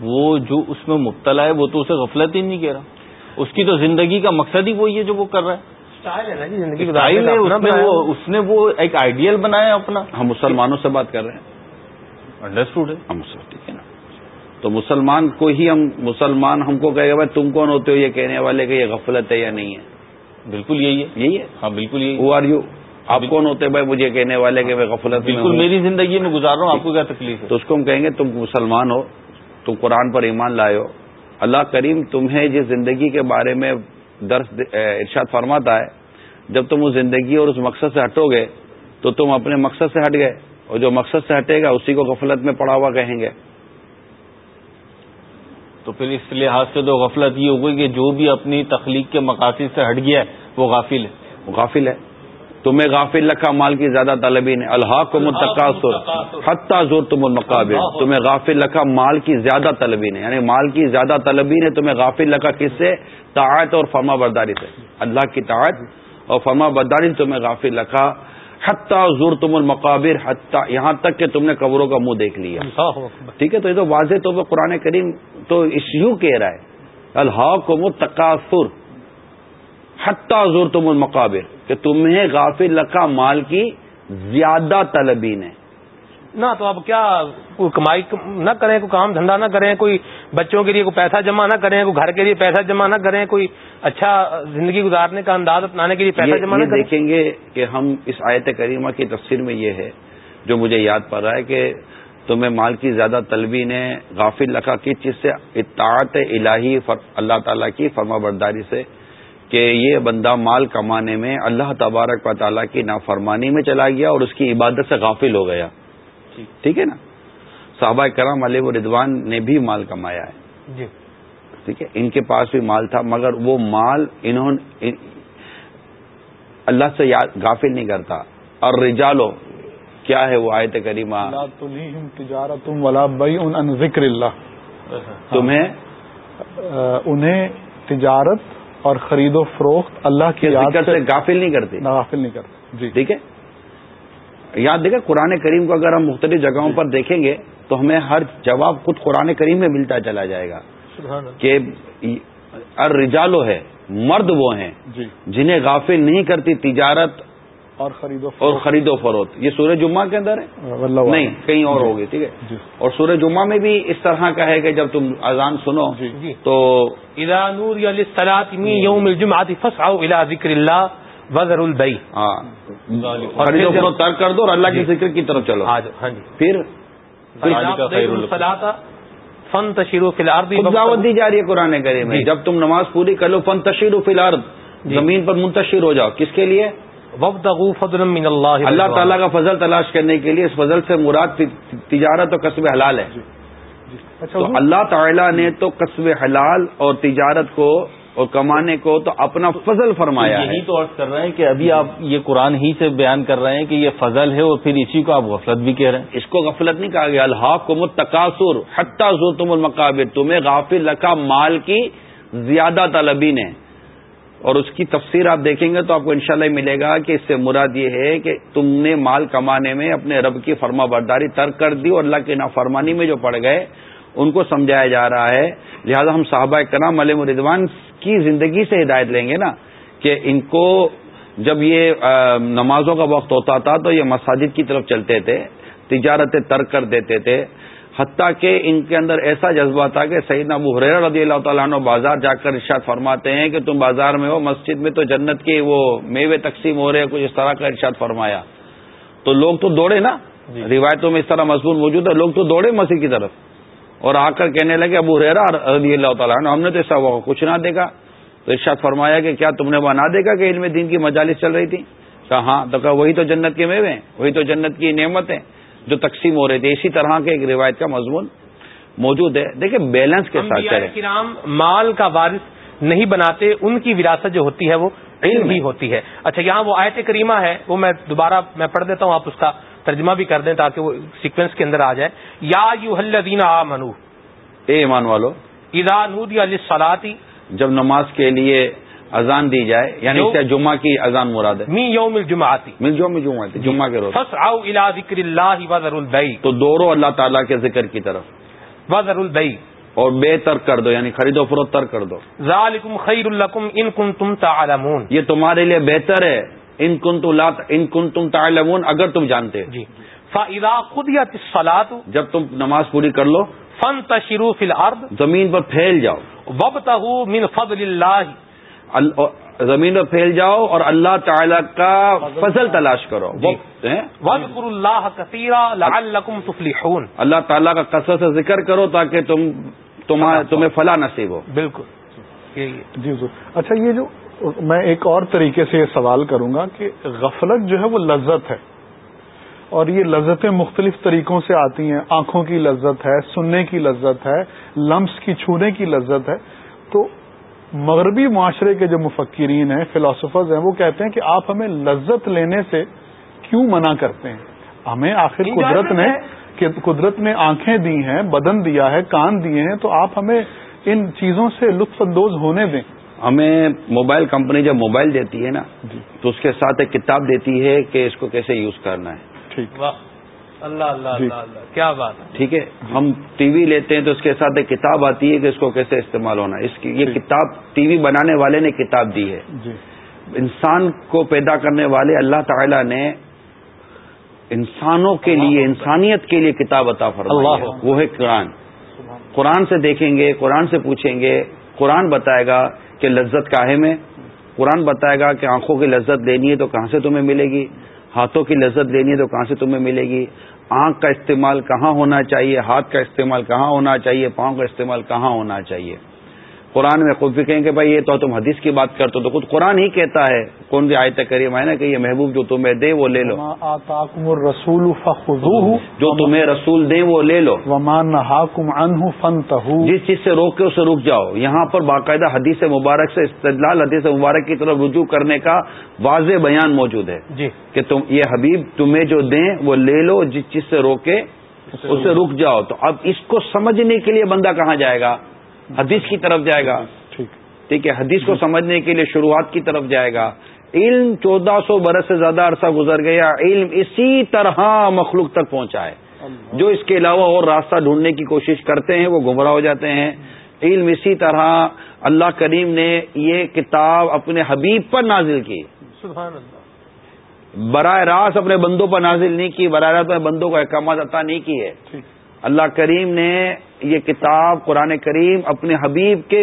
وہ جو اس میں مبتلا ہے وہ تو اسے غفلت ہی نہیں کہہ رہا۔ اس کی تو زندگی کا مقصد ہی وہی ہے جو وہ کر رہا ہے۔ اس نے وہ ایک آئیڈیل بنایا اپنا۔ ہم مسلمانوں سے بات کر رہے ہیں۔ انڈرسٹوڈ ہے۔ ہم ٹھیک ہے نا۔ تو مسلمان کو ہی ہم مسلمان ہم کو کہے گا بھائی تم کون ہوتے ہو یہ کہنے والے کہ یہ غفلت ہے یا نہیں ہے؟ بالکل یہی ہے۔ یہی ہے؟ ہاں بالکل یہی ہو آر یو آپ کون ہوتے بھائی مجھے کہنے والے کہ میں غفلت بالکل میری زندگی میں گزار رہا ہوں آپ کو کیا تکلیف ہے؟ تو اس کو ہم کہیں گے تم مسلمان ہو تم قرآن پر ایمان لائے ہو۔ اللہ کریم تمہیں جس زندگی کے بارے میں درس ارشاد فرماتا ہے جب تم اس زندگی اور اس مقصد سے ہٹو گے تو تم اپنے مقصد سے ہٹ گئے۔ اور جو مقصد سے ہٹے گا اسی کو غفلت میں پڑا ہوا کہیں گے۔ تو پھر اس لحاظ سے تو غفلت یہ ہوگی کہ جو بھی اپنی تخلیق کے مقاصد سے ہٹ گیا ہے وہ غافل ہے۔ وہ غافل ہے۔ تمہیں غافل رکھا مال کی زیادہ طلبی نے اللہ کو متقاصر حتہ زور تم المقابل تمہیں غافل رکھا مال کی زیادہ طلبی نے یعنی مال کی زیادہ طلبی نے تمہیں غافل رکھا کس سے؟ تعت اور فرما برداری سے۔ اللہ کی تعت اور فرما برداری تمہیں غافل رکھا حتیٰ زور تم المقابر حتیٰ یہاں تک کہ تم نے قبروں کا منہ دیکھ لیا۔ ٹھیک ہے تو یہ تو واضح تو قرآن کریم تو اس یوں کہہ رہا ہے اللہ کو متقاصر حتیٰ زور تم المقابر کہ تمہیں غافل رکھا مال کی زیادہ طلبی نے۔ نہ تو اب کیا کوئی کمائی نہ کریں کوئی کام دھندا نہ کریں کوئی بچوں کے لیے کوئی پیسہ جمع نہ کریں کوئی گھر کے لیے پیسہ جمع نہ کریں کوئی اچھا زندگی گزارنے کا انداز اپنانے کے لیے پیسہ جمع نہ کریں۔ دیکھیں گے کہ ہم اس آیت کریمہ کی تفسیر میں یہ ہے جو مجھے یاد پڑ رہا ہے کہ تمہیں مال کی زیادہ طلبی نے غافل رکھا کس چیز سے؟ اطاعت الہی اللہ تعالیٰ کی فرما برداری سے کہ یہ بندہ مال کمانے میں اللہ تبارک و تعالیٰ کی نافرمانی میں چلا گیا اور اس کی عبادت سے غافل ہو گیا۔ ٹھیک ہے نا؟ صحابہ کرام علیہ و ردوان نے بھی مال کمایا ہے۔ جی۔ ٹھیک ہے؟ ان کے پاس بھی مال تھا مگر وہ مال انہوں اللہ سے غافل نہیں کرتا۔ اور رجالو کیا ہے وہ آیت کریمہ؟ ذکر اللہ۔ تمہیں؟ انہیں تجارت اور خرید و فروخت اللہ کی ذکر سے غافل نہیں کرتے۔ غافل نہیں کرتے۔ جی۔ ٹھیک ہے؟ یاد دیکھیں قرآن کریم کو اگر ہم مختلف جگہوں پر دیکھیں گے تو ہمیں ہر جواب خود قرآن کریم میں ملتا چلا جائے گا کہ رجالو ہے مرد وہ ہیں جی۔ جنہیں غافل نہیں کرتی تجارت اور خرید اور خرید و فروخت۔ یہ سورج جمعہ کے اندر ہے؟ نہیں کہیں اور ہوگی ٹھیک ہے؟ جی۔ اور سورج جمعہ میں بھی اس طرح کا ہے کہ جب تم اذان سنو جی۔ جی۔ تو یوم الجمعہ فسعوا الى ذکر اللہ۔ وزر البئی ہاں۔ و ترک کر دو اور اللہ کے ذکر کی طرف چلو۔ ہاں جی۔ پھر فن تشیرو فی الارض خود دعوت دی جا رہی ہے قرآن کریم میں۔ جی۔ جب تم نماز پوری کر لو فن تشیر فی الارض جی۔ زمین پر منتشر ہو جاؤ۔ کس کے لیے؟ فضلا من اللہ اللہ تعالیٰ کا فضل تلاش کرنے کے لیے اس فضل سے مراد تجارت اور قصب حلال ہے۔ اچھا تو اللہ تعالیٰ نے تو قصب حلال اور تجارت کو اور کمانے کو تو اپنا فضل فرمایا یہی تو عرض کر رہے ہیں کہ ابھی آپ یہ قرآن ہی سے بیان کر رہے ہیں کہ یہ فضل ہے اور پھر اسی کو آپ غفلت بھی کہہ رہے ہیں۔ اس کو غفلت نہیں کہا گیا الحاق کو متقاصر حتیٰ زور تم المقابر تمہیں غافل رکھا مال کی زیادہ طلبی نے۔ اور اس کی تفسیر آپ دیکھیں گے تو آپ کو انشاءاللہ ملے گا کہ اس سے مراد یہ ہے کہ تم نے مال کمانے میں اپنے رب کی فرما برداری ترک کر دی اور اللہ کی نافرمانی میں جو پڑ گئے ان کو سمجھایا جا رہا ہے۔ لہذا ہم صحابہ کرام علیہ مردوان کی زندگی سے ہدایت لیں گے نا کہ ان کو جب یہ نمازوں کا وقت ہوتا تھا تو یہ مساجد کی طرف چلتے تھے تجارتیں ترک کر دیتے تھے۔ حتیٰ کہ ان کے اندر ایسا جذبہ تھا کہ سعید ابو حریر رضی اللہ تعالیٰ عنہ بازار جا کر ارشاد فرماتے ہیں کہ تم بازار میں ہو مسجد میں تو جنت کے وہ میوے تقسیم ہو رہے ہیں کچھ اس طرح کا ارشاد فرمایا۔ تو لوگ تو دوڑے نا۔ جی۔ روایتوں میں اس طرح مضمون موجود ہے لوگ تو دوڑے مسجد کی طرف۔ اور آ کر کہنے لگے ابو ریرا رضی اللہ تعالیٰ عنہ ہم نے تو ایسا کچھ نہ دیکھا۔ تو ارشاد فرمایا کہ کیا تم نے بنا دیکھا کہ علم دین کی مجالس چل رہی تھی؟ کہا ہاں۔ تو کہا وہی تو جنت کے میوے ہیں وہی تو جنت کی نعمت ہیں جو تقسیم ہو رہے تھے اسی طرح کے ایک روایت کا مضمون موجود ہے۔ دیکھیں بیلنس کے ساتھ چلے۔ کرام مال کا وارث نہیں بناتے ان کی وراثت جو ہوتی ہے وہ علم ہی ہوتی ہے۔ اچھا یہاں وہ آیت کریمہ ہے وہ میں دوبارہ میں پڑھ دیتا ہوں آپ اس کا ترجمہ بھی کر دیں تاکہ وہ سیکوینس کے اندر آ جائے۔ یا یو الذین منو اے ایمان والو ادا نودی علی سلاتی جب نماز کے لیے اذان دی جائے یعنی سے جمعہ کی اذان مراد ہے۔ می یوم الجمعاتی۔ مل جو میں جمعہ تھی جمعہ کے روز۔ فس آؤ الا ذکر اللہ وزر البئی تو دوڑو اللہ تعالیٰ کے ذکر کی طرف۔ وزر البئی اور بے ترک کر دو یعنی خرید و فروخت ترک کر دو۔ ذالکم خیر الکم ان کنتم تعلمون۔ یہ تمہارے لیے بہتر ہے۔ ان کن تو ان کن تم تعلمون اگر تم جانتے۔ جی۔ فاذا قضیت الصلاۃ جب تم نماز پوری کر لو فانتشروا فی الارض زمین پر پھیل جاؤ۔ وابتغوا من فضل اللہ ال- زمین پر پھیل جاؤ اور اللہ تعالی کا فضل تلاش کرو۔ جی۔ واذکروا اللہ لعلکم تفلحون۔ اللہ تعالیٰ کا قصر سے ذکر کرو تاکہ تم تمہیں فلاح نصیب ہو۔ بالکل۔ یہی ہے جی حضور اچھا یہ جو میں ایک اور طریقے سے یہ سوال کروں گا کہ غفلت جو ہے وہ لذت ہے اور یہ لذتیں مختلف طریقوں سے آتی ہیں۔ آنکھوں کی لذت ہے سننے کی لذت ہے لمس کی چھونے کی لذت ہے۔ تو مغربی معاشرے کے جو مفکرین ہیں فلاسفرز ہیں وہ کہتے ہیں کہ آپ ہمیں لذت لینے سے کیوں منع کرتے ہیں؟ ہمیں آخر قدرت نے کہ قدرت نے آنکھیں دی ہیں بدن دیا ہے کان دیے ہیں تو آپ ہمیں ان چیزوں سے لطف اندوز ہونے دیں۔ ہمیں موبائل کمپنی جب موبائل دیتی ہے نا جی۔ تو اس کے ساتھ ایک کتاب دیتی ہے کہ اس کو کیسے یوز کرنا ہے۔ ٹھیک۔ واہ۔ اللہ اللہ جی۔ اللہ اللہ۔ کیا بات ہے۔ ٹھیک ہے؟ ہم ٹی وی لیتے ہیں تو اس کے ساتھ ایک کتاب آتی ہے کہ اس کو کیسے استعمال ہونا ہے۔ اس کی یہ۔ کتاب ٹی وی بنانے والے نے کتاب دی ہے۔ جی۔ انسان کو پیدا کرنے والے اللہ تعالی نے انسانوں کے لیے انسانیت کے لیے کتاب عطا فرمائی ہے۔ وہ ہے قرآن۔ قرآن سے دیکھیں گے قرآن سے پوچھیں گے قرآن بتائے گا کہ لذت کاہے میں؟ قرآن بتائے گا کہ آنکھوں کی لذت لینی ہے تو کہاں سے تمہیں ملے گی؟ ہاتھوں کی لذت لینی ہے تو کہاں سے تمہیں ملے گی؟ آنکھ کا استعمال کہاں ہونا چاہیے؟ ہاتھ کا استعمال کہاں ہونا چاہیے؟ پاؤں کا استعمال کہاں ہونا چاہیے؟ قرآن میں خود بھی کہیں کہ بھائی یہ تو تم حدیث کی بات کرتے ہو تو خود قرآن ہی کہتا ہے کون سی آیت کریم ہے نا کہ یہ محبوب جو تمہیں دے وہ لے لو۔ رسول جو تمہیں رسول دے وہ لے لو۔ جس چیز سے روک کے اسے رک جاؤ۔ یہاں پر باقاعدہ حدیث مبارک سے استدلال حدیث مبارک کی طرف رجوع کرنے کا واضح بیان موجود ہے جی۔ کہ تم یہ حبیب تمہیں جو دیں وہ لے لو جس چیز سے روکے اسے رک جاؤ۔ تو اب اس کو سمجھنے کے لیے بندہ کہاں جائے گا؟ حدیث کی طرف جائے گا۔ ٹھیک۔ ہے حدیث کو سمجھنے کے لیے شروعات کی طرف جائے گا۔ علم چودہ سو برس سے زیادہ عرصہ گزر گیا علم اسی طرح مخلوق تک پہنچا ہے۔ جو اس کے علاوہ اور راستہ ڈھونڈنے کی کوشش کرتے ہیں وہ گمراہ ہو جاتے ہیں۔ علم اسی طرح اللہ کریم نے یہ کتاب اپنے حبیب پر نازل کی۔ سبحان اللہ۔ براہ راست اپنے بندوں پر نازل نہیں کی براہ راست اپنے بندوں کو احکامات عطا نہیں کی ہے اللہ کریم نے یہ کتاب قرآن کریم اپنے حبیب کے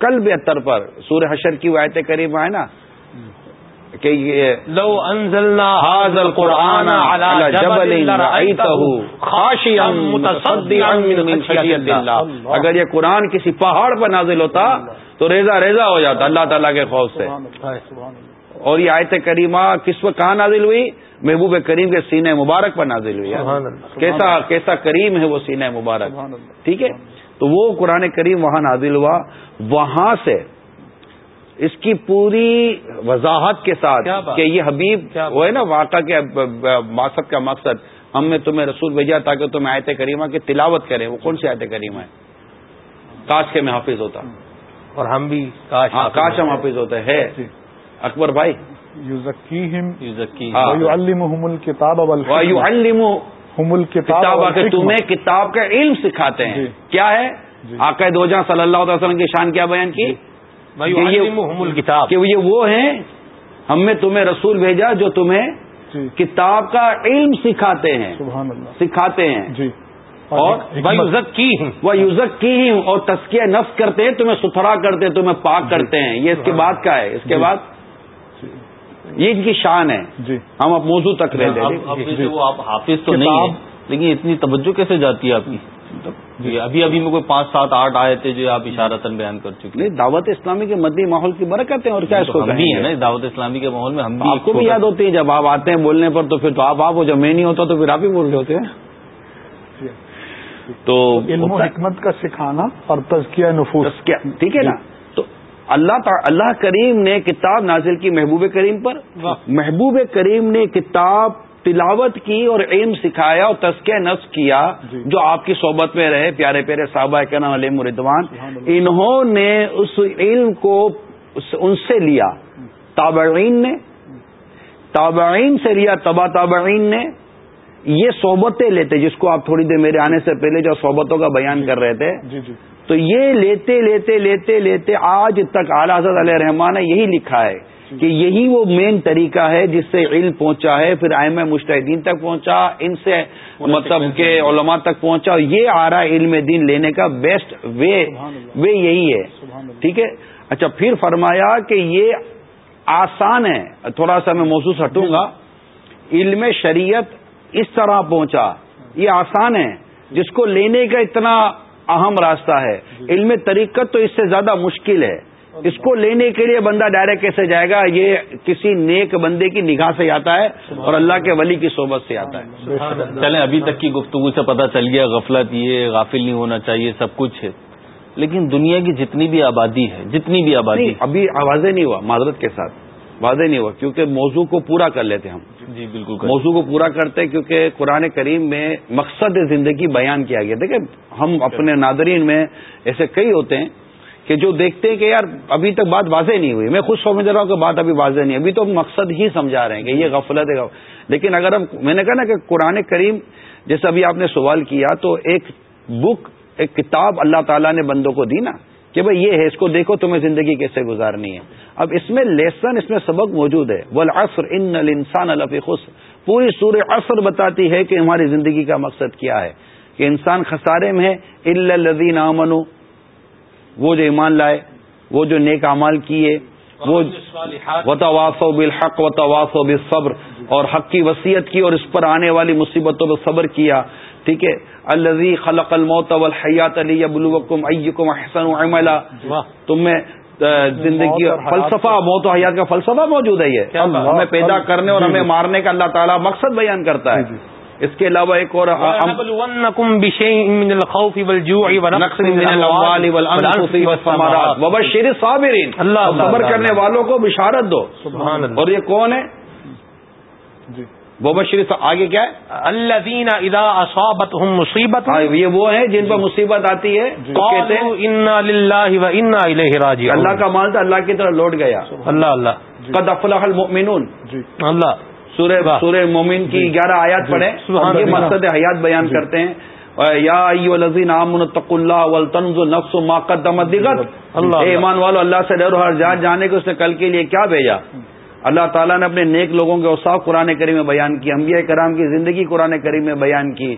قلب اتر پر سورہ حشر کی وایت کریم ہے نا کہ یہ لو انزلنا هذا القرآن على جبل لرأيته خاشعا متصدعا من خشية الله اگر یہ قرآن کسی پہاڑ پر نازل ہوتا تو ریزا ریزا ہو جاتا اللہ تعالیٰ کے خوف سے۔ اور یہ آیت کریمہ کس وقت کہاں نازل ہوئی؟ محبوب کریم کے سینہ مبارک پر نازل ہوئی کیسا کیسا کریم ہے وہ سینہ مبارک؟ ٹھیک ہے؟ تو وہ قرآن کریم وہاں نازل ہوا۔ وہاں سے اس کی پوری وضاحت کے ساتھ کہ یہ حبیب وہ ہے نا واقعہ کے مقصد کا مقصد ہم نے تمہیں رسول بھیجا تاکہ تم آیت کریمہ کی تلاوت کریں۔ وہ کون سی آیت کریمہ ہے؟ کاش کے میں حافظ ہوتا۔ اور ہم بھی کاش ہاں کاش ہم حافظ ہوتے ہے اکبر بھائی الکتاب کتاب تمہیں کتاب کا علم سکھاتے ہیں. کیا ہے؟ آقا دو جہاں صلی اللہ علیہ وسلم کی شان کیا بیان کی؟ کتاب کہ یہ وہ ہیں ہم نے تمہیں رسول بھیجا جو تمہیں کتاب کا علم سکھاتے ہیں. سکھاتے ہیں. جی. اور یوزک کی وہ یوزک کی ہی اور تسکیہ نفس کرتے ہیں تمہیں ستھرا کرتے ہیں تمہیں پاک کرتے ہیں. یہ اس کے بعد کا ہے. اس کے بعد یہ ان کی شان ہے۔ جی۔ ہم اب موضوع تک رہتے ہیں وہ آپ حافظ تو نہیں ہیں لیکن اتنی توجہ کیسے جاتی ہے آپ کی؟ جی۔ ابھی ابھی میں کوئی پانچ سات آٹھ آئے تھے جو آپ اشارتن بیان کر چکے نہیں دعوت اسلامی کے مدنی ماحول کی برکت ہے اور کیا اس کو ہم بھی ہیں نا دعوت اسلامی کے ماحول میں ہم بھی آپ کو بھی یاد ہوتی ہے جب آپ آتے ہیں بولنے پر تو پھر تو آپ آپ ہو جب میں نہیں ہوتا تو پھر آپ ہی بول رہے ہوتے ہیں۔ تو علم و حکمت کا سکھانا اور تزکیہ نفوس۔ ٹھیک ہے نا؟ تو اللہ اللہ کریم نے کتاب نازل کی محبوب کریم پر. محبوب کریم نے کتاب تلاوت کی اور علم سکھایا اور تسکہ نفس کیا جو آپ کی صحبت میں رہے پیارے پیارے صحابہ کے نام علیہ مردوان. انہوں نے اس علم کو ان سے لیا. تابعین نے. تابعین سے لیا تبا تابعین نے. یہ صحبتیں لیتے جس کو آپ تھوڑی دیر میرے آنے سے پہلے جو صحبتوں کا بیان کر رہے تھے. تو یہ لیتے لیتے لیتے لیتے آج تک اعلیٰ حضرت علیہ رحمان نے یہی لکھا ہے کہ یہی وہ مین طریقہ ہے جس سے علم پہنچا ہے پھر آئم مشتحدین تک پہنچا ان سے مطلب کہ علماء تک پہنچا یہ آ رہا ہے علم دین لینے کا بیسٹ وے وے یہی ہے۔ ٹھیک ہے؟ اچھا پھر فرمایا کہ یہ آسان ہے۔ تھوڑا سا میں محسوس ہٹوں گا۔ علم شریعت اس طرح پہنچا۔ یہ آسان ہے۔ جس کو لینے کا اتنا اہم راستہ ہے۔ علم طریقت تو اس سے زیادہ مشکل ہے۔ اس کو لینے کے لیے بندہ ڈائریکٹ کیسے جائے گا؟ یہ کسی نیک بندے کی نگاہ سے آتا ہے اور اللہ کے ولی کی صحبت سے آتا ہے۔ چلیں ابھی تک کی گفتگو سے پتہ چل گیا غفلت یہ غافل نہیں ہونا چاہیے سب کچھ ہے۔ لیکن دنیا کی جتنی بھی آبادی ہے جتنی بھی آبادی ابھی آوازیں نہیں ہوا معذرت کے ساتھ۔ واضح نہیں ہوا کیونکہ موضوع کو پورا کر لیتے ہم۔ جی بالکل موضوع کو پورا کرتے کیونکہ قرآن کریم میں مقصد زندگی بیان کیا گیا۔ دیکھیں ہم اپنے ناظرین میں ایسے کئی ہوتے ہیں کہ جو دیکھتے ہیں کہ یار ابھی تک بات واضح نہیں ہوئی۔ میں خود سمجھ رہا ہوں کہ بات ابھی واضح نہیں ابھی تو مقصد ہی سمجھا رہے ہیں کہ یہ غفلت ہے۔ لیکن اگر ہم میں نے کہا نا کہ قرآن کریم جیسے ابھی آپ نے سوال کیا تو ایک بک ایک کتاب اللہ تعالیٰ نے بندوں کو دی نا۔ کہ بھائی یہ ہے اس کو دیکھو تمہیں زندگی کیسے گزارنی ہے۔ اب اس میں لیسن اس میں سبق موجود ہے۔ والعصر ان الانسان لفی پوری سور عصر بتاتی ہے کہ ہماری زندگی کا مقصد کیا ہے۔ کہ انسان خسارے میں ہے الذین آمنو وہ جو ایمان لائے وہ جو نیک امال کیے وہ وطواف و بالحق و طواف و بالصبر۔ اور حق کی وصیت کی اور اس پر آنے والی مصیبتوں پر صبر کیا۔ ٹھیک ہے؟ الزی خلق الموت والحیات علی ابلوکم ایکم احسن عملا. تم میں زندگی فلسفہ موت و حیات کا فلسفہ موجود ہے یہ. ہمیں پیدا کرنے اور ہمیں مارنے کا اللہ تعالیٰ مقصد بیان کرتا ہے. اس کے علاوہ ایک اور وبشر صابرین اللہ صبر کرنے والوں کو بشارت دو. اور یہ کون ہے؟ جی وبشر آگے کیا ہے؟ اللہ ادا اصابت ہوں مصیبت یہ وہ ہیں جن پر مصیبت آتی ہے۔ کہتے ہیں؟ راجی اللہ کا مال تھا اللہ کی طرح لوٹ گیا۔ اللہ. اللہ. قد افلح المؤمنون۔ اللہ. سورہ سورہ مومن کی گیارہ آیات پڑھے یہ مقصد حیات بیان کرتے ہیں۔ یا الذین آمنوا اتقوا اللہ ولتنظر نفس ما قدمت اے ایمان والو اللہ سے ڈرو ہر جان جانے کے اس نے کل کے لیے کیا بھیجا؟ اللہ تعالیٰ نے اپنے نیک لوگوں کے اوساف قرآن کریم میں بیان کی انبیاء کرام کی زندگی قرآن کریم میں بیان کی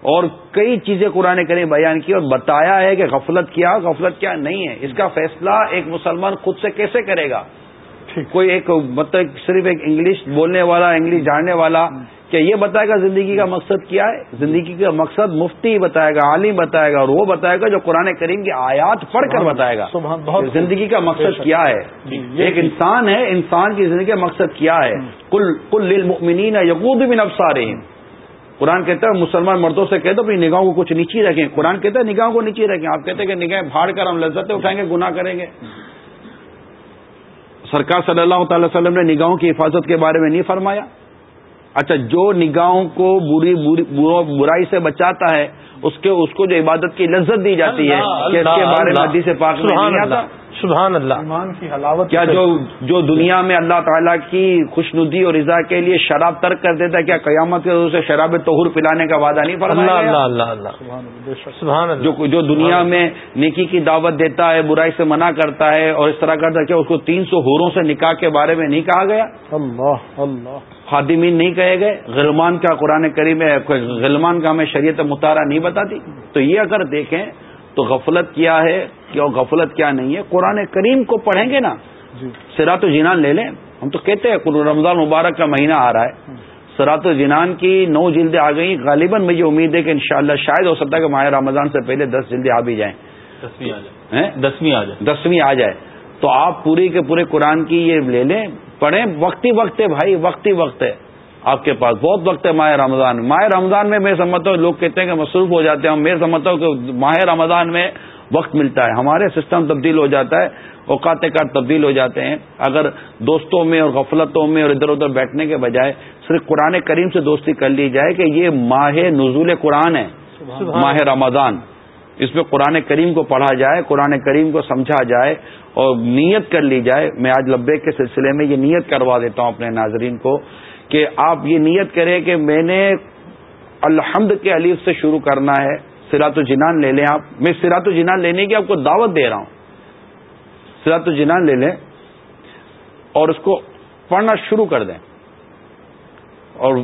اور کئی چیزیں قرآن کریم بیان کی اور بتایا ہے کہ غفلت کیا غفلت کیا نہیں ہے۔ اس کا فیصلہ ایک مسلمان خود سے کیسے کرے گا؟ کوئی ایک مطلب صرف ایک انگلش بولنے والا انگلش جاننے والا کہ یہ بتائے گا زندگی کا مقصد کیا ہے؟ زندگی کا مقصد مفتی بتائے گا عالم بتائے گا اور وہ بتائے گا جو قرآن کریم کی آیات پڑھ کر بتائے گا۔ زندگی کا مقصد کیا ہے؟ جی، ایک انسان ہے انسان کی زندگی کا مقصد کیا ہے؟ کل کل للمؤمنین یقود بن ابصارہم۔ قرآن کہتا ہے مسلمان مردوں سے کہتے اپنی نگاہوں کو کچھ نیچی رکھیں۔ قرآن کہتا ہے نگاہوں کو نیچی رکھیں۔ آپ کہتے ہیں کہ نگاہیں بھاڑ کر ہم لذتیں اٹھائیں گے گناہ کریں گے۔ سرکار صلی اللہ تعالی وسلم نے نگاہوں کی حفاظت کے بارے میں نہیں فرمایا۔ اچھا جو نگاہوں کو بری برائی سے بچاتا ہے اس کے اس کو جو عبادت کی لذت دی جاتی ہے کہ اس کے بارے میں حدیث پاک میں سبحان اللہ ایمان کی حلاوت کیا جو جو دنیا میں اللہ تعالیٰ کی خوش ندی اور رضا کے لیے شراب ترک کر دیتا ہے کیا قیامت کے سے شراب توہر پلانے کا وعدہ نہیں فرمایا جو دنیا میں نیکی کی دعوت دیتا ہے برائی سے منع کرتا ہے اور اس طرح کرتا ہے کیا اس کو تین سو ہوروں سے نکاح کے بارے میں نہیں کہا گیا؟ اللہ اللہ۔ خادمین نہیں کہے گئے غلمان کا قرآن کریم غلمان کا ہمیں شریعت مطالعہ نہیں بتاتی؟ تو یہ اگر دیکھیں تو غفلت کیا ہے کیا غفلت کیا نہیں ہے؟ قرآن کریم کو پڑھیں گے نا؟ جی۔ سرات و جنان لے لیں۔ ہم تو کہتے ہیں رمضان مبارک کا مہینہ آ رہا ہے۔ سرات و جنان کی نو جلدیں آ گئی غالباً مجھے امید ہے کہ انشاءاللہ شاید ہو سکتا ہے کہ ماہ رمضان سے پہلے دس جلدیں آ بھی جائیں۔ دسویں آ جائے۔ دسویں آ جائے۔ تو آپ پوری کے پورے قرآن کی یہ لے لیں۔ پڑھیں وقتی وقت ہے بھائی وقتی وقت ہے۔ آپ کے پاس بہت وقت ہے ماہ رمضان۔ ماہ رمضان میں میں سمجھتا ہوں لوگ کہتے ہیں کہ مصروف ہو جاتے ہیں۔ میں سمجھتا ہوں کہ ماہ رمضان میں وقت ملتا ہے۔ ہمارے سسٹم تبدیل ہو جاتا ہے اوقات کار تبدیل ہو جاتے ہیں۔ اگر دوستوں میں اور غفلتوں میں اور ادھر ادھر بیٹھنے کے بجائے صرف قرآن کریم سے دوستی کر لی جائے کہ یہ ماہ نزول قرآن ہے ماہ رمضان۔ اس میں قرآن کریم کو پڑھا جائے قرآن کریم کو سمجھا جائے اور نیت کر لی جائے۔ میں آج لبے کے سلسلے میں یہ نیت کروا دیتا ہوں اپنے ناظرین کو کہ آپ یہ نیت کریں کہ میں نے الحمد کے علیف سے شروع کرنا ہے۔ سرات و جنان لے لیں آپ۔ میں سرات و جنان لینے کی آپ کو دعوت دے رہا ہوں۔ سرات و جنان لے لیں اور اس کو پڑھنا شروع کر دیں۔ اور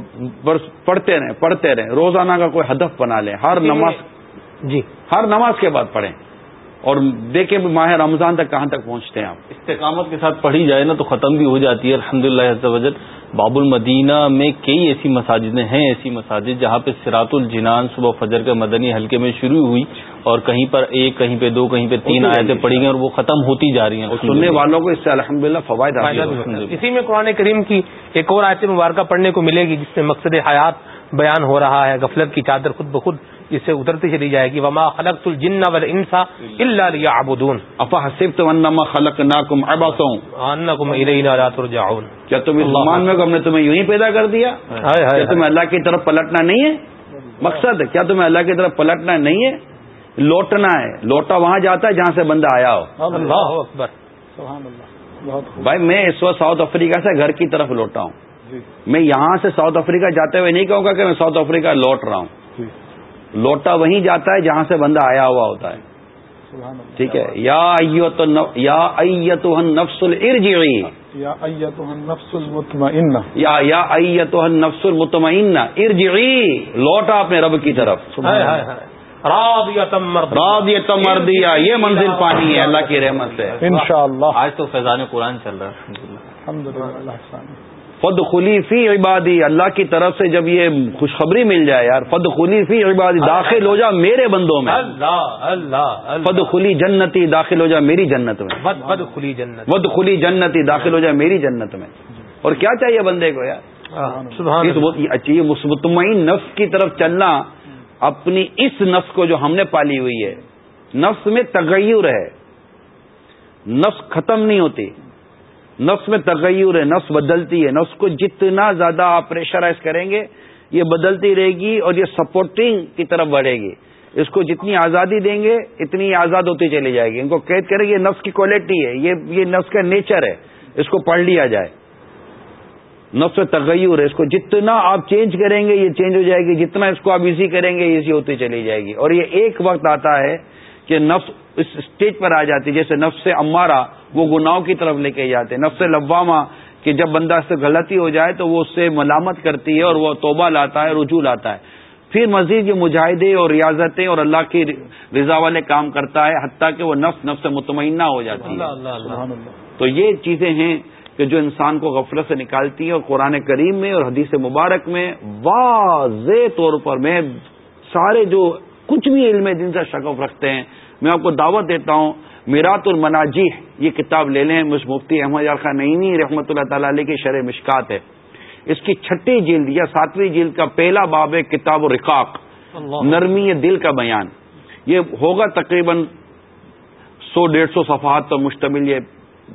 پڑھتے رہیں پڑھتے رہیں۔ روزانہ کا کوئی ہدف بنا لیں۔ ہر نماز جی۔ ہر نماز کے بعد پڑھیں۔ اور دیکھیں ماہ رمضان تک کہاں تک پہنچتے ہیں آپ۔ استقامت کے ساتھ پڑھی جائے نا تو ختم بھی ہو جاتی ہے الحمد للہ باب المدینہ میں کئی ایسی مساجدیں ہیں ایسی مساجد جہاں پہ سرات الجنان صبح فجر کے مدنی حلقے میں شروع ہوئی اور کہیں پر ایک کہیں پہ دو کہیں پہ تین آیتیں پڑی گئی اور وہ ختم ہوتی جا رہی ہیں۔ سننے والوں کو اس سے الحمد للہ فوائد اسی میں قرآن کریم کی ایک اور آیت مبارکہ پڑھنے کو ملے گی جس سے مقصد حیات بیان ہو رہا ہے غفلت کی چادر خود بخود اس سے اترتی چلی جائے گی۔ وما خلق الجن والانسا الا ليعبدون۔ افا حسبتم انما خلقناكم عبثا انكم الينا لا ترجعون۔ کیا تم اس زمان میں ہم نے تمہیں یوں ہی پیدا کر دیا؟ کیا تمہیں اللہ کی طرف پلٹنا نہیں ہے؟ مقصد کیا تمہیں اللہ کی طرف پلٹنا نہیں ہے؟ لوٹنا ہے۔ لوٹا وہاں جاتا ہے جہاں سے بندہ آیا ہو۔ اللہ اکبر۔ سبحان اللہ بھائی میں اس وقت ساؤتھ افریقہ سے گھر کی طرف لوٹا ہوں۔ جی۔ میں یہاں سے ساؤتھ افریقہ جاتے ہوئے نہیں کہوں گا کہ میں ساؤتھ افریقہ لوٹ رہا ہوں۔ جی۔ لوٹا وہیں جاتا ہے جہاں سے بندہ آیا ہوا ہوتا ہے۔ ٹھیک ہے۔ یا ایت نفس الرجی یا نفس المطمئن یا یا ایت نفس المطمئن ارجعی لوٹا اپنے رب کی طرف۔ راضیتم مردیا یہ منزل پانی ہے اللہ کی رحمت سے۔ انشاءاللہ۔ آج تو فیضان قرآن چل رہا ہے۔ الحمد للہ فد خلیفی عبادی اللہ کی طرف سے جب یہ خوشخبری مل جائے یار فد خلیفی عبادی داخل ہو جا میرے بندوں میں۔ اللہ اللہ فد خلی جنتی داخل ہو جا میری جنت میں۔ بد کھلی جنت۔ ود خلی جنتی داخل ہو جا میری جنت میں۔ اور کیا چاہیے بندے کو یار؟ سبحان اس وہ- یہ اچھی یہ مطمئن نفس کی طرف چلنا اپنی اس نفس کو جو ہم نے پالی ہوئی ہے نفس میں تغیر ہے۔ نفس ختم نہیں ہوتی۔ نفس میں تغیر ہے، نفس بدلتی ہے، نفس کو جتنا زیادہ آپ پریشرائز کریں گے، یہ بدلتی رہے گی اور یہ سپورٹنگ کی طرف بڑھے گی۔ اس کو جتنی آزادی دیں گے، اتنی آزاد ہوتی چلی جائے گی۔ ان کو قید کریں گے یہ نفس کی کوالٹی ہے، یہ یہ نفس کا نیچر ہے۔ اس کو پڑھ لیا جائے۔ نفس میں تغیر ہے، اس کو جتنا آپ چینج کریں گے، یہ چینج ہو جائے گی۔ جتنا اس کو آپ ایزی کریں گے ایزی ہوتی چلی جائے گی۔ اور یہ ایک وقت آتا ہے کہ نفس اس اسٹیج پر آ جاتی ہے جیسے نفس امارا وہ گناہوں کی طرف لے کے جاتے ہیں۔ نفس لواما کہ جب بندہ سے غلطی ہو جائے تو وہ اس سے ملامت کرتی ہے اور وہ توبہ لاتا ہے رجوع لاتا ہے۔ پھر مزید یہ مجاہدے اور ریاضتیں اور اللہ کی رضا والے کام کرتا ہے حتیٰ کہ وہ نفس نفس مطمئنہ ہو جاتی ہے۔ اللہ اللہ۔ تو یہ چیزیں ہیں کہ جو انسان کو غفلت سے نکالتی ہیں اور قرآن کریم میں اور حدیث مبارک میں واضح طور پر میں سارے جو کچھ بھی علم ہے جن سے شکف رکھتے ہیں میں آپ کو دعوت دیتا ہوں میرات المناجی یہ کتاب لے لیں مجھ مفتی احمد یار خان نعیمی رحمۃ اللہ تعالی علیہ کی شرح مشکات ہے۔ اس کی چھٹی جلد یا ساتویں جلد کا پہلا باب ہے کتاب و رقاق نرمی دل کا بیان۔ یہ ہوگا تقریباً سو ڈیڑھ سو صفحات پر مشتمل یہ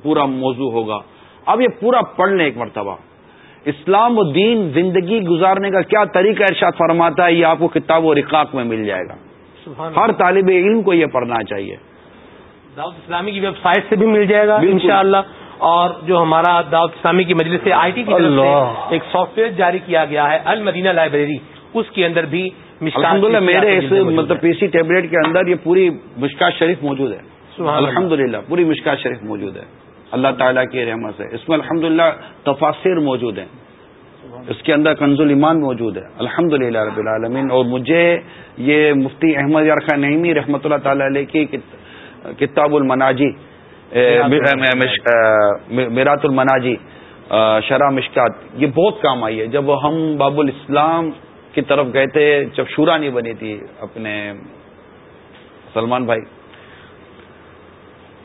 پورا موضوع ہوگا۔ اب یہ پورا پڑھ لیں ایک مرتبہ۔ اسلام و دین زندگی گزارنے کا کیا طریقہ ارشاد فرماتا ہے یہ آپ کو کتاب و رقاق میں مل جائے گا۔ ہر طالب علم کو یہ پڑھنا چاہیے دعوت اسلامی کی ویب سائٹ سے بھی مل جائے گا. انشاءاللہ اور جو ہمارا دعوت اسلامی کی مجلس آئی ٹی کی طرف. سے ایک سافٹ ویئر جاری کیا گیا ہے المدینہ لائبریری اس کے اندر بھی مشکات الحمد للہ کی میرے اس مطلب۔ پی سی ٹیبلٹ کے اندر یہ پوری مشکات شریف موجود ہے. الحمد للہ پوری مشکات شریف موجود ہے اللہ تعالیٰ کی رحمت سے اس میں الحمد للہ تفاصر موجود ہیں اس کے اندر کنز ایمان موجود ہے۔ الحمد رب العالمین۔ اور مجھے یہ مفتی احمد یار خان نعیمی رحمۃ اللہ تعالی علیہ کی کت- کتاب المناجی میرات المناجی شرح مشکات۔ یہ بہت کام آئی ہے۔ جب ہم باب الاسلام کی طرف گئے تھے جب شورا نہیں بنی تھی اپنے سلمان بھائی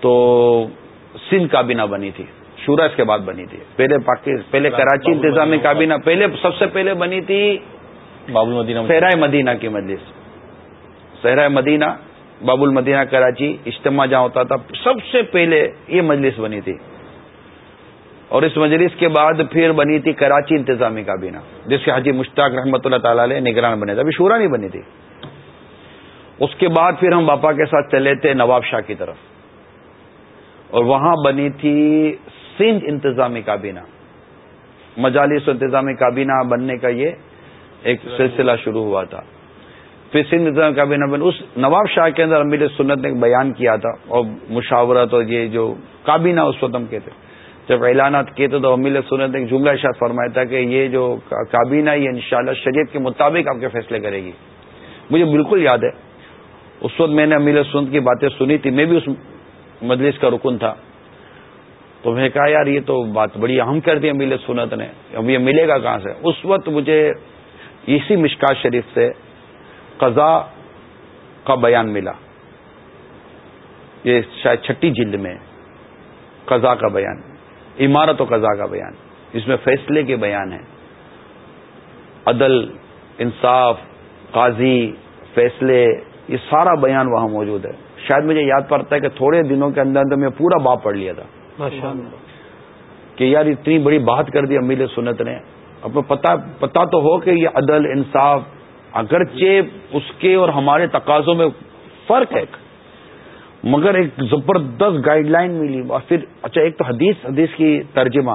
تو سندھ کابینہ بنی تھی۔ شورا اس کے بعد بنی تھی۔ پہلے پاکستان پہلے کراچی انتظامی کابینہ پہلے سب سے پہلے بنی تھی باب المدینہ صحرائے مدینہ کی مجلس۔ صحرائے مدینہ باب المدینہ کراچی اجتماع جہاں ہوتا تھا سب سے پہلے یہ مجلس بنی تھی۔ اور اس مجلس کے بعد پھر بنی تھی کراچی انتظامی کابینہ جس کے حاجی مشتاق رحمۃ اللہ تعالی علیہ نگران بنے تھے۔ ابھی شورا نہیں بنی تھی۔ اس کے بعد پھر ہم باپا کے ساتھ چلے تھے نواب شاہ کی طرف۔ اور وہاں بنی تھی سندھ انتظامی کابینہ۔ مجالس و انتظامی کابینہ بننے کا یہ ایک سلسلہ شروع ہوا تھا۔ پھر سندھ انتظامی کابینہ بن، اس نواب شاہ کے اندر امیر سنت نے ایک بیان کیا تھا اور مشاورت اور یہ جو کابینہ اس وقت ہم کے تھے جب اعلانات کیے تھے تو امیر سنت نے ایک جملہ ارشاد فرمایا تھا کہ یہ جو کابینہ یہ انشاءاللہ شریعت کے مطابق آپ کے فیصلے کرے گی۔ مجھے بالکل یاد ہے، اس وقت میں نے امیر سنت کی باتیں سنی تھی، میں بھی اس مجلس کا رکن تھا۔ تو میں نے کہا، یار، یہ تو بات بڑی اہم کر دی امیر سنت نے۔ اب یہ ملے گا کہاں سے؟ اس وقت مجھے اسی مشکات شریف سے قضا کا بیان ملا۔ یہ شاید چھٹی جلد میں قضا کا بیان، عمارت و قضا کا بیان، اس میں فیصلے کے بیان ہیں۔ عدل، انصاف، قاضی، فیصلے، یہ سارا بیان وہاں موجود ہے۔ شاید مجھے یاد پڑتا ہے کہ تھوڑے دنوں کے اندر اندر میں پورا باپ پڑھ لیا تھا۔ کہ یار اتنی بڑی بات کر دی امیل سنت نے۔ اب پتا پتا تو ہو کہ یہ عدل انصاف اگرچہ اس کے اور ہمارے تقاضوں میں فرق ہے۔ مگر ایک زبردست گائیڈ لائن ملی۔ اور پھر اچھا ایک تو حدیث حدیث کی ترجمہ۔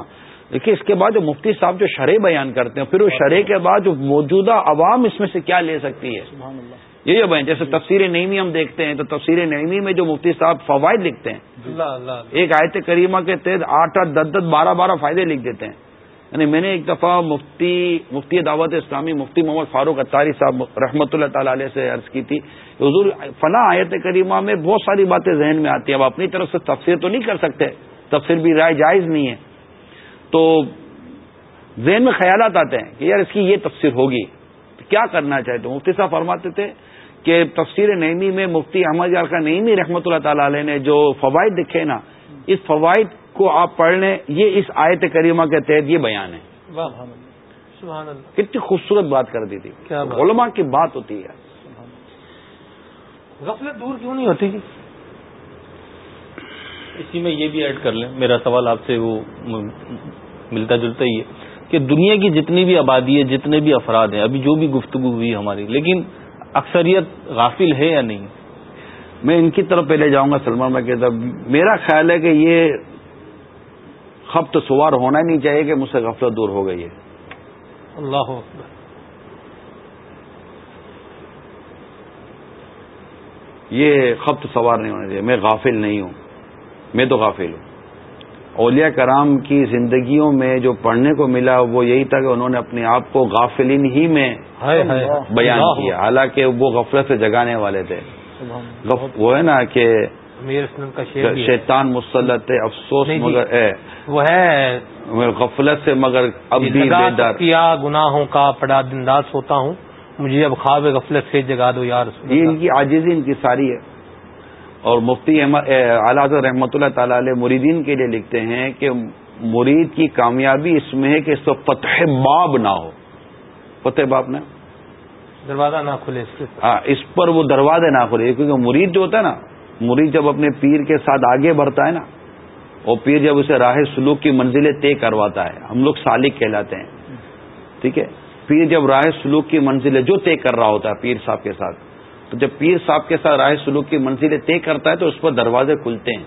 دیکھیے اس کے بعد جو مفتی صاحب جو شرح بیان کرتے ہیں پھر وہ شرح کے بعد جو موجودہ عوام اس میں سے کیا لے سکتی ہے؟ یہ جو بیان جیسے تفسیر نعیمی ہم دیکھتے ہیں تو تفسیر نعیمی میں جو مفتی صاحب فوائد لکھتے ہیں ایک آیت کریمہ کے تحت آٹھ آٹھ دس دس بارہ بارہ فائدے لکھ دیتے ہیں۔ یعنی میں نے ایک دفعہ مفتی مفتی دعوت اسلامی مفتی محمد فاروق اتاری صاحب رحمۃ اللہ تعالی علیہ سے عرض کی تھی حضور فلاں آیت کریمہ میں بہت ساری باتیں ذہن میں آتی ہیں اب اپنی طرف سے تفسیر تو نہیں کر سکتے تفسیر بھی رائے جائز نہیں ہے۔ تو ذہن میں خیالات آتے ہیں کہ یار اس کی یہ تفسیر ہوگی کیا کرنا چاہتے مفتی صاحب فرماتے تھے کہ تفسیر نعمی میں مفتی احمد یار کا نعمی رحمۃ اللہ تعالی علیہ نے جو فوائد دکھے نا اس فوائد کو آپ پڑھ لیں یہ اس آیت کریمہ کے تحت یہ بیان ہے۔ کتنی خوبصورت بات کر دی تھی۔ علماء کی بات ہوتی ہے۔ غفلت دور کیوں نہیں ہوتی اسی میں یہ بھی ایڈ کر لیں میرا سوال آپ سے وہ ملتا جلتا ہی ہے کہ دنیا کی جتنی بھی آبادی ہے جتنے بھی افراد ہیں ابھی جو بھی گفتگو ہوئی ہماری لیکن اکثریت غافل ہے یا نہیں؟ میں ان کی طرف پہلے جاؤں گا سلمان میں کہتا میرا خیال ہے کہ یہ خفت سوار ہونا نہیں چاہیے کہ مجھ سے غفلت دور ہو گئی ہے۔ اللہ یہ خفت سوار نہیں ہونا چاہیے میں غافل نہیں ہوں میں تو غافل ہوں اولیاء کرام کی زندگیوں میں جو پڑھنے کو ملا وہ یہی تھا کہ انہوں نے اپنے آپ کو غافلین ہی میں بیان کیا۔ حالانکہ وہ غفلت سے جگانے والے تھے۔ وہ ہے نا کہ شیطان مسلط ہے افسوس مگر ہے وہ ہے۔ غفلت سے مگر اب بھی کیا گناہوں کا پڑا دنداز ہوتا ہوں۔ مجھے اب خواب غفلت سے جگا دو یار یہ ان کی عاجزی ان کی ساری ہے۔ اور مفتی اعلیٰ رحمۃ اللہ تعالی علیہ مریدین کے لیے لکھتے ہیں کہ مرید کی کامیابی اس میں ہے کہ اس کو فتح باب نہ ہو۔ فتح باب نہ۔ دروازہ نہ کھلے ہاں اس پر وہ دروازے نہ کھلے کیونکہ مرید جو ہوتا ہے نا مرید جب اپنے پیر کے ساتھ آگے بڑھتا ہے نا وہ پیر جب اسے راہ سلوک کی منزلیں طے کرواتا ہے ہم لوگ سالک کہلاتے ہیں۔ ٹھیک ہے؟ پیر جب راہ سلوک کی منزلیں جو طے کر رہا ہوتا ہے پیر صاحب کے ساتھ تو جب پیر صاحب کے ساتھ راہ سلوک کی منزلیں طے کرتا ہے تو اس پر دروازے کھلتے ہیں۔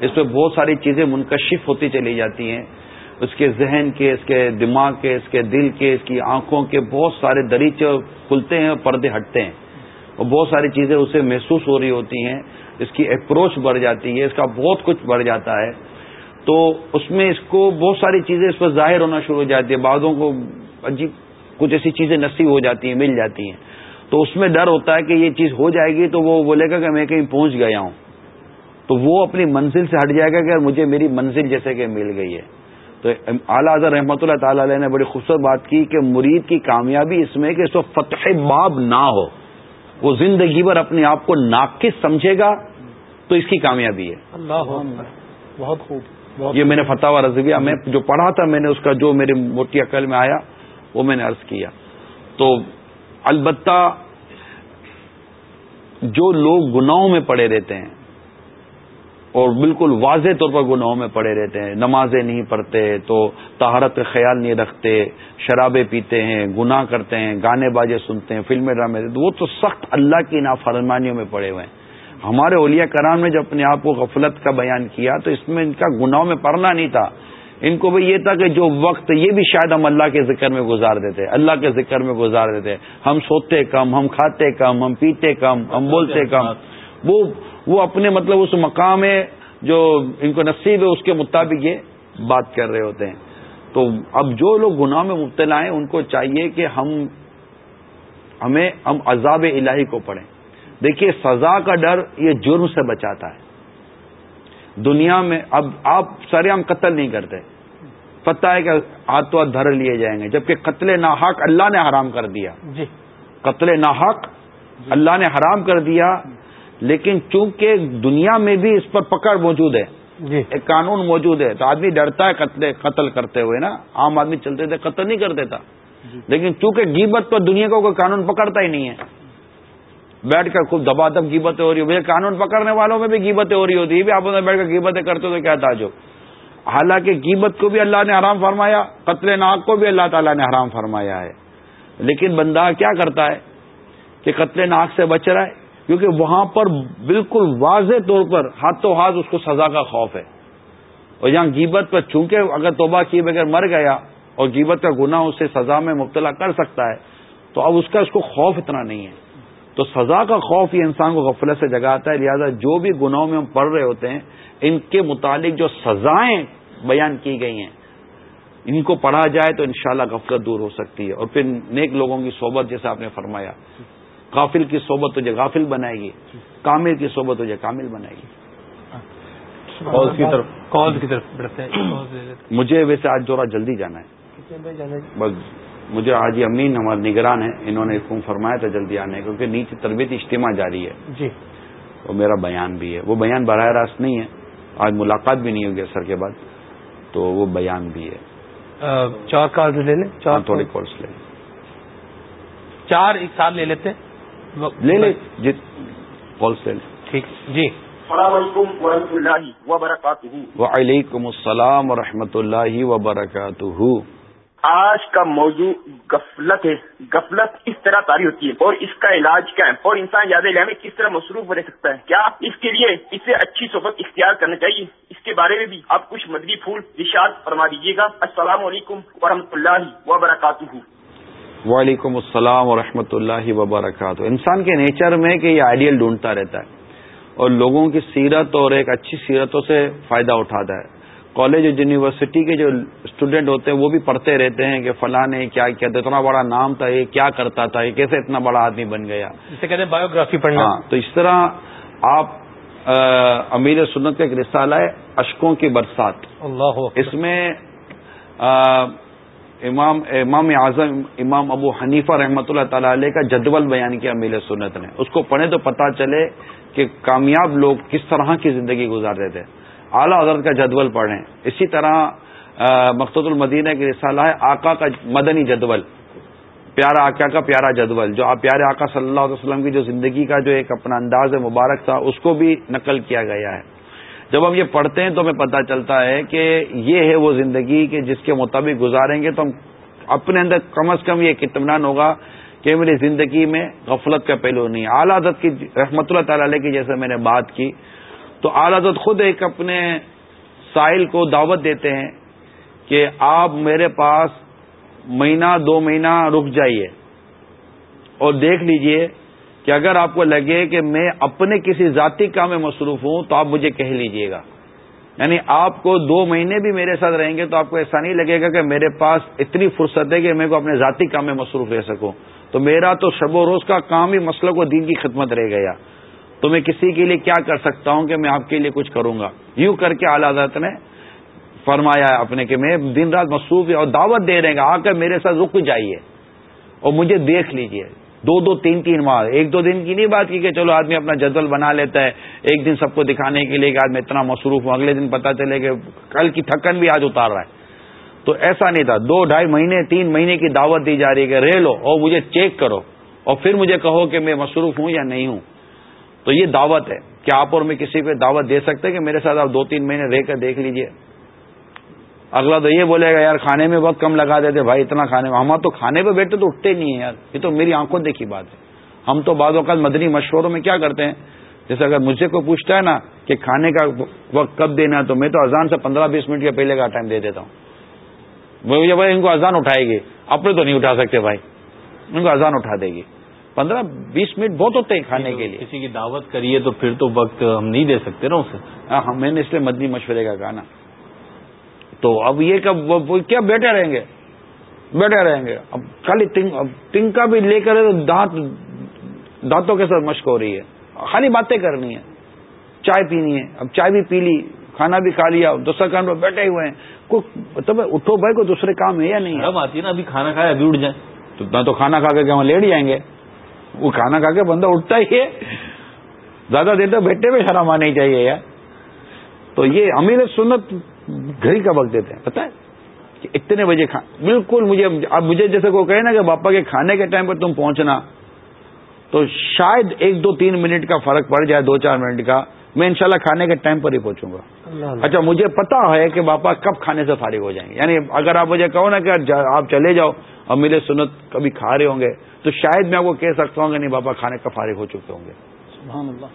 اس پہ بہت ساری چیزیں منکشف ہوتی چلی جاتی ہیں۔ اس کے ذہن کے، اس کے دماغ کے، اس کے دل کے، اس کی آنکھوں کے بہت سارے دریچے کھلتے ہیں اور پردے ہٹتے ہیں۔ اور بہت ساری چیزیں اسے محسوس ہو رہی ہوتی ہیں۔ اس کی اپروچ بڑھ جاتی ہے، اس کا بہت کچھ بڑھ جاتا ہے۔ تو اس میں اس کو بہت ساری چیزیں اس پر ظاہر ہونا شروع ہو جاتی ہے بعضوں کو عجیب کچھ ایسی چیزیں نصیب ہو جاتی ہیں، مل جاتی ہیں۔ تو اس میں ڈر ہوتا ہے کہ یہ چیز ہو جائے گی تو وہ بولے گا کہ میں کہیں پہنچ گیا ہوں۔ تو وہ اپنی منزل سے ہٹ جائے گا کہ مجھے میری منزل جیسے کہ مل گئی ہے۔ تو اعلیٰ اعظم رحمۃ اللہ تعالی علیہ نے بڑی خوبصورت بات کی کہ مرید کی کامیابی اس میں کہ اس کو فتح باب نہ ہو۔ وہ زندگی بھر اپنے آپ کو ناقص سمجھے گا تو اس کی کامیابی ہے۔ اللہ بہت خوب۔ یہ میں نے فتح و رضویہ میں جو پڑھا تھا میں نے اس کا جو میری موٹی عقل میں آیا وہ میں نے عرض کیا۔ تو البتہ جو لوگ گناہوں میں پڑے رہتے ہیں اور بالکل واضح طور پر گناہوں میں پڑے رہتے ہیں، نمازیں نہیں پڑھتے، تو تہارت کا خیال نہیں رکھتے، شرابیں پیتے ہیں، گناہ کرتے ہیں، گانے بازے سنتے ہیں، فلمیں ڈرامے وہ تو سخت اللہ کی نافرمانیوں میں پڑے ہوئے ہیں۔ ہمارے اولیاء کرام نے جب اپنے آپ کو غفلت کا بیان کیا، تو اس میں ان کا گناہوں میں پڑھنا نہیں تھا۔ ان کو بھی یہ تھا کہ جو وقت یہ بھی شاید ہم اللہ کے ذکر میں گزار دیتے اللہ کے ذکر میں گزار دیتے۔ ہم سوتے کم ہم کھاتے کم ہم پیتے کم ہم بولتے کم۔ وہ وہ اپنے مطلب اس مقام ہے جو ان کو نصیب ہے اس کے مطابق یہ بات کر رہے ہوتے ہیں۔ تو اب جو لوگ گناہ میں مبتلا ہیں ان کو چاہیے کہ ہم ہمیں ہم عذاب الہی کو پڑھیں۔ دیکھیے سزا کا ڈر یہ جرم سے بچاتا ہے۔ دنیا میں اب آپ سر ہم قتل نہیں کرتے۔ پتہ ہے کہ ہاتھ تو ہاتھ دھر لیے جائیں گے جبکہ قتل ناحق اللہ نے حرام کر دیا۔ جی۔ قتل ناحق اللہ نے حرام کر دیا لیکن چونکہ دنیا میں بھی اس پر پکڑ موجود ہے جی۔ ایک قانون موجود ہے تو آدمی ڈرتا ہے قتل قتل کرتے ہوئے نا۔ عام آدمی چلتے تھے قتل نہیں کرتے تھا۔ جی۔ لیکن چونکہ گیبت پر دنیا کو کوئی قانون پکڑتا ہی نہیں ہے۔ بیٹھ کر خوب دبا دب گیبتیں ہو رہی ہو قانون پکڑنے والوں میں بھی گیبتیں ہو رہی ہوتی بھی آپ بیٹھ کر گیبتیں کرتے تو کیا تھا جو حالانکہ گیبت کو بھی اللہ نے حرام فرمایا، قتل ناک کو بھی اللہ تعالیٰ نے حرام فرمایا ہے۔ لیکن بندہ کیا کرتا ہے کہ قتل ناک سے بچ رہا ہے؟ کیونکہ وہاں پر بالکل واضح طور پر ہاتھوں ہاتھ اس کو سزا کا خوف ہے۔ اور یہاں گیبت پر چونکہ اگر توبہ کیے بغیر مر گیا اور گیبت کا گناہ اسے سزا میں مبتلا کر سکتا ہے، تو اب اس کا اس کو خوف اتنا نہیں ہے۔ تو سزا کا خوف یہ انسان کو غفلت سے جگاتا ہے لہذا جو بھی گناہوں میں ہم پڑھ رہے ہوتے ہیں ان کے متعلق جو سزائیں بیان کی گئی ہیں ان کو پڑھا جائے تو انشاءاللہ غفلت دور ہو سکتی ہے۔ اور پھر نیک لوگوں کی صحبت جیسے آپ نے فرمایا۔ غافل کی صحبت تجھے غافل بنائے گی کامل کی صحبت تجھے کامل بنائے گی۔ کی طرف بڑھتے ہیں۔ مجھے ویسے آج جورا جلدی جانا ہے؟ بس۔ مجھے آج امین ہمارے نگران ہیں انہوں نے حکم فرمایا تھا جلدی آنے کیونکہ نیچے تربیت اجتماع جاری ہے۔ جی۔ اور میرا بیان بھی ہے۔ وہ بیان براہ راست نہیں ہے۔ آج ملاقات بھی نہیں ہوگی سر کے بعد۔ تو وہ بیان بھی ہے۔ چار کال لے لیں۔ چار تھوڑی کالس لیں۔ چار ایک ساتھ لے لیتے۔ لے لیں۔ جت کالس لے لیں۔ ٹھیک۔ جی۔ السلام علیکم ورحمۃ اللہ وبرکاتہ۔ وعلیکم السلام ورحمۃ اللہ وبرکاتہ۔ آج کا موضوع غفلت ہے۔ غفلت کس طرح تاری ہوتی ہے؟ اور اس کا علاج کیا ہے؟ اور انسان یاد میں کس طرح مصروف رہ سکتا ہے؟ کیا اس کے لیے اسے اچھی صحبت اختیار کرنا چاہیے؟ اس کے بارے میں بھی آپ کچھ مدری پھول رشاد فرما دیجیے گا۔ السلام علیکم ورحمۃ اللہ وبرکاتہ۔ وعلیکم السلام ورحمۃ اللہ وبرکاتہ۔ انسان کے نیچر میں کہ یہ آئیڈیل ڈھونڈتا رہتا ہے اور لوگوں کی سیرت اور ایک اچھی سیرتوں سے فائدہ اٹھاتا ہے۔ کالج اور یونیورسٹی کے جو اسٹوڈینٹ ہوتے ہیں وہ بھی پڑھتے رہتے ہیں کہ فلاں نے کیا کیا تھا اتنا بڑا نام تھا یہ کیا کرتا تھا یہ کیسے اتنا بڑا آدمی بن گیا؟ جسے کہتے ہیں بایوگرافی پڑھنا۔ ہاں تو اس طرح آپ امیر سنت کا ایک رسالہ ہے اشکوں کی برسات۔ اللہ اس میں امام امام اعظم امام ابو حنیفہ رحمۃ اللہ تعالی علیہ کا جدول بیان کیا امیر سنت نے۔ اس کو پڑھیں تو پتہ چلے کہ کامیاب لوگ کس طرح کی زندگی گزارتے تھے۔ اعلیٰ حضرت کا جدول پڑھیں۔ اسی طرح مقصد المدینہ کی رسالہ ہے، آقا کا مدنی جدول۔ پیارا آقا کا پیارا جدول، جو آپ پیارے آقا صلی اللہ علیہ وسلم کی جو زندگی کا جو ایک اپنا انداز مبارک تھا، اس کو بھی نقل کیا گیا ہے۔ جب ہم یہ پڑھتے ہیں تو ہمیں پتہ چلتا ہے کہ یہ ہے وہ زندگی کہ جس کے مطابق گزاریں گے تو ہم اپنے اندر کم از کم یہ اطمینان ہوگا کہ میری زندگی میں غفلت کا پہلو نہیں۔ اعلیٰ حضرت کی رحمۃ اللہ تعالی علیہ کی جیسے میں نے بات کی تو اعلیٰ حضرت خود ایک اپنے سائل کو دعوت دیتے ہیں کہ آپ میرے پاس مہینہ، دو مہینہ رک جائیے اور دیکھ لیجیے کہ اگر آپ کو لگے کہ میں اپنے کسی ذاتی کام میں مصروف ہوں تو آپ مجھے کہہ لیجیے گا۔ یعنی آپ کو دو مہینے بھی میرے ساتھ رہیں گے تو آپ کو ایسا نہیں لگے گا کہ میرے پاس اتنی فرصت ہے کہ میں کو اپنے ذاتی کام میں مصروف رہ سکوں۔ تو میرا تو شب و روز کا کام ہی مسئلہ کو دین کی خدمت رہ گیا۔ تو میں کسی کے لیے کیا کر سکتا ہوں کہ میں آپ کے لیے کچھ کروں گا؟ یوں کر کے اعلی حضرت نے فرمایا اپنے کہ میں دن رات مصروف اور دعوت دے رہے ہیں آ کر میرے ساتھ رک جائیے اور مجھے دیکھ لیجیے۔ دو دو تین تین ماہ، ایک دو دن کی نہیں بات کی کہ چلو آدمی اپنا جدول بنا لیتا ہے، ایک دن سب کو دکھانے کے لیے کہ آج میں اتنا مصروف ہوں، اگلے دن پتا چلے کہ کل کی تھکن بھی آج اتار رہا ہے۔ تو ایسا نہیں تھا۔ دو ڈھائی مہینے، تین مہینے کی دعوت دی جا رہی ہے کہ رہ لو اور مجھے چیک کرو اور پھر مجھے کہو کہ میں مصروف ہوں یا نہیں ہوں۔ تو یہ دعوت ہے کہ آپ اور میں کسی کو دعوت دے سکتے کہ میرے ساتھ آپ دو تین مہینے رہ کر دیکھ لیجیے۔ اگلا تو یہ بولے گا، یار کھانے میں وقت کم لگا دیتے، بھائی اتنا کھانے میں۔ ہم تو کھانے پہ بیٹھتے تو اٹھتے نہیں ہیں یار، یہ تو میری آنکھوں دیکھی بات ہے۔ ہم تو بعض اوقات مدنی مشوروں میں کیا کرتے ہیں؟ جیسے اگر مجھ سے کوئی پوچھتا ہے نا کہ کھانے کا وقت کب دینا ہے، تو میں تو اذان سے پندرہ بیس منٹ کے پہلے کا ٹائم دے دیتا ہوں۔ بھائی ان کو اذان اٹھائے گی، اپنے تو نہیں اٹھا سکتے بھائی، ان کو اذان اٹھا دے گی۔ پندرہ بیس منٹ بہت ہوتے ہیں کھانے کے لیے۔ کسی کی دعوت کریے تو پھر تو وقت ہم نہیں دے سکتے نا اسے۔ ہاں میں نے اس لیے مدنی مشورے کا کہا نا۔ تو اب یہ کب کیا بیٹھے رہیں گے؟ بیٹھے رہیں گے۔ اب خالی ٹنکا بھی لے کر دانت دانتوں کے ساتھ مشق ہو رہی ہے۔ خالی باتیں کرنی ہے چائے پینی ہے۔ اب چائے بھی پی لی کھانا بھی کھا لیا دوسرا کام پر بیٹھے ہوئے ہیں۔ مطلب اٹھو بھائی کوئی دوسرے کام ہے یا نہیں؟ اب آتی ہے نا ابھی کھانا کھایا ابھی اٹھ جائیں۔ تو نہ تو کھانا کھا کے وہاں لیٹ جائیں گے۔ وہ کھانا کھا کے بندہ اٹھتا ہی ہے۔ زیادہ دیر تک بیٹھے میں شرم آنی چاہیے یار۔ تو یہ امیر سنت گھڑی کا وقت دیتے ہیں پتہ ہے؟ کہ اتنے بجے کھا بالکل مجھے اب مجھے جیسے کوئی کہے نا کہ باپا کے کھانے کے ٹائم پر تم پہنچنا تو شاید ایک دو تین منٹ کا فرق پڑ جائے دو چار منٹ کا میں انشاءاللہ کھانے کے ٹائم پر ہی پہنچوں گا۔ اچھا مجھے پتا ہے کہ باپا کب کھانے سے فارغ ہو جائیں گے۔ یعنی اگر آپ مجھے کہو نا کہ آپ چلے جاؤ اور میرے سنت کبھی کھا رہے ہوں گے تو شاید میں آپ کو کہہ سکتا ہوں کہ نہیں باپا کھانے کا فارغ ہو چکے ہوں گے۔ سبحان اللہ۔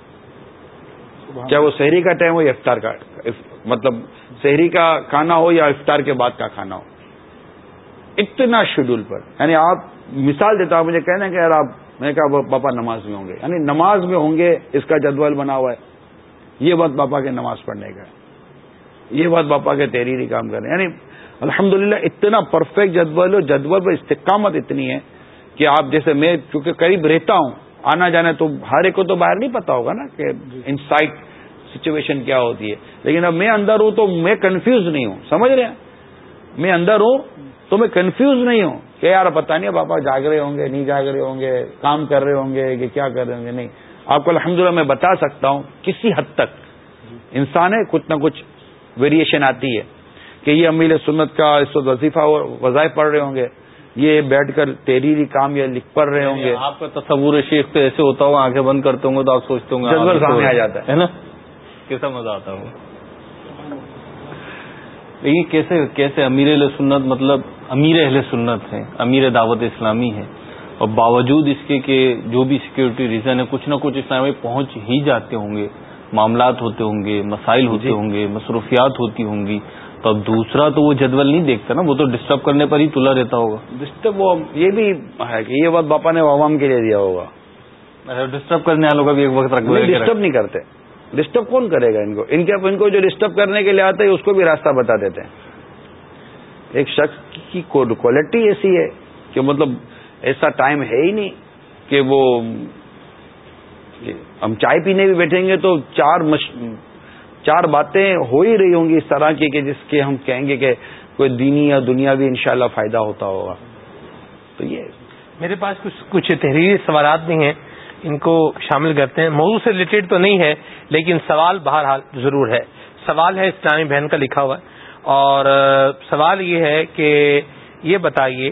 چاہے وہ شہری کا ٹائم ہو یا افطار کا مطلب شہری کا کھانا ہو یا افطار کے بعد کا کھانا ہو۔ اتنا شیڈول پر یعنی آپ مثال دیتا ہوں مجھے کہنا کہ یار آپ میں کہا پاپا نماز میں ہوں گے۔ یعنی نماز میں ہوں گے اس کا جدول بنا ہوا ہے۔ یہ بات پاپا کے نماز پڑھنے کا یہ بات پاپا کے تحریری کام کرنے یعنی الحمد اتنا پرفیکٹ جدول ہو جدول پر استقامت اتنی ہے کہ آپ جیسے میں چونکہ قریب رہتا ہوں آنا جانا تو ہر ایک کو تو باہر نہیں پتا ہوگا نا کہ ان سائٹ سچویشن کیا ہوتی ہے۔ لیکن اب میں اندر ہوں تو میں کنفیوز نہیں ہوں۔ سمجھ رہے ہیں؟ میں اندر ہوں تو میں کنفیوز نہیں ہوں کہ یار پتہ نہیں پاپا جاگ رہے ہوں گے نہیں جاگ رہے ہوں گے کام کر رہے ہوں گے کہ کیا کر رہے ہوں گے؟ نہیں۔ آپ کو الحمد میں بتا سکتا ہوں کسی حد تک۔ انسان ہے کچھ نہ کچھ ویریشن آتی ہے۔ کہ یہ امیل سنت کا اس وقت وظیفہ وظائف پڑھ رہے ہوں گے۔ یہ بیٹھ کر تحریری کام یا لکھ پڑھ رہے ہوں گے۔ آپ کا تصور شیخ تو ایسے ہوتا ہوں آنکھیں بند کرتے ہوں گے تو آپ سوچتے ہوں گے سامنے آ جاتا ہے۔ نا؟ کیسا مزہ آتا ہوں لیکن کیسے کیسے امیر اہل سنت مطلب امیر اہل سنت ہے امیر دعوت اسلامی ہے اور باوجود اس کے کہ جو بھی سیکورٹی ریزن ہے کچھ نہ کچھ اسلامی پہنچ ہی جاتے ہوں گے۔ معاملات ہوتے ہوں گے مسائل ہوتے جی۔ ہوں گے مصروفیات ہوتی ہوں گی۔ تو اب دوسرا تو وہ جدول نہیں دیکھتا نا وہ تو ڈسٹرب کرنے پر ہی تلا رہتا ہوگا۔ ڈسٹرب وہ یہ بھی ہے کہ یہ بات باپا نے عوام کے لیے دیا ہوگا۔ ڈسٹرب اچھا، کرنے والوں کا بھی ایک وقت ڈسٹرب نہیں کرتے۔ ڈسٹرب کون کرے گا ان کو؟ ان کے ان کو جو ڈسٹرب کرنے کے لیے آتے ہیں اس کو بھی راستہ بتا دیتے ہیں۔ ایک شخص کی کوالٹی ایسی ہے کہ مطلب ایسا ٹائم ہے ہی نہیں کہ وہ ہم چائے پینے بھی بیٹھیں گے تو چار مش... چار باتیں ہو ہی رہی ہوں گی اس طرح کی کہ جس کے ہم کہیں گے کہ کوئی دینی یا دنیا بھی انشاءاللہ فائدہ ہوتا ہوگا۔ تو یہ میرے پاس کچھ کچھ تحریری سوالات بھی ہیں، ان کو شامل کرتے ہیں۔ موضوع سے ریلیٹڈ تو نہیں ہے، لیکن سوال بہرحال ضرور ہے۔ سوال ہے اسلامی بہن کا لکھا ہوا۔ اور سوال یہ ہے کہ یہ بتائیے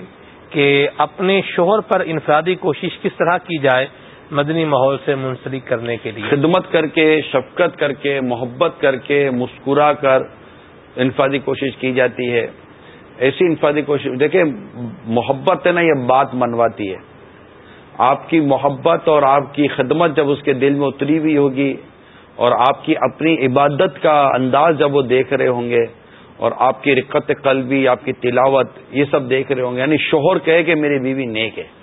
کہ اپنے شوہر پر انفرادی کوشش کس طرح کی جائے مدنی ماحول سے منسلک کرنے کے لیے۔ خدمت کر کے، شفقت کر کے، محبت کر کے مسکرا کر انفرادی کوشش کی جاتی ہے۔ ایسی انفرادی کوشش، دیکھیں، محبت ہے نا، یہ بات منواتی ہے۔ آپ کی محبت اور آپ کی خدمت جب اس کے دل میں اتری ہوئی ہوگی اور آپ کی اپنی عبادت کا انداز جب وہ دیکھ رہے ہوں گے اور آپ کی رقت قلبی، آپ کی تلاوت، یہ سب دیکھ رہے ہوں گے یعنی شوہر کہے کہ میری بیوی نیک ہے۔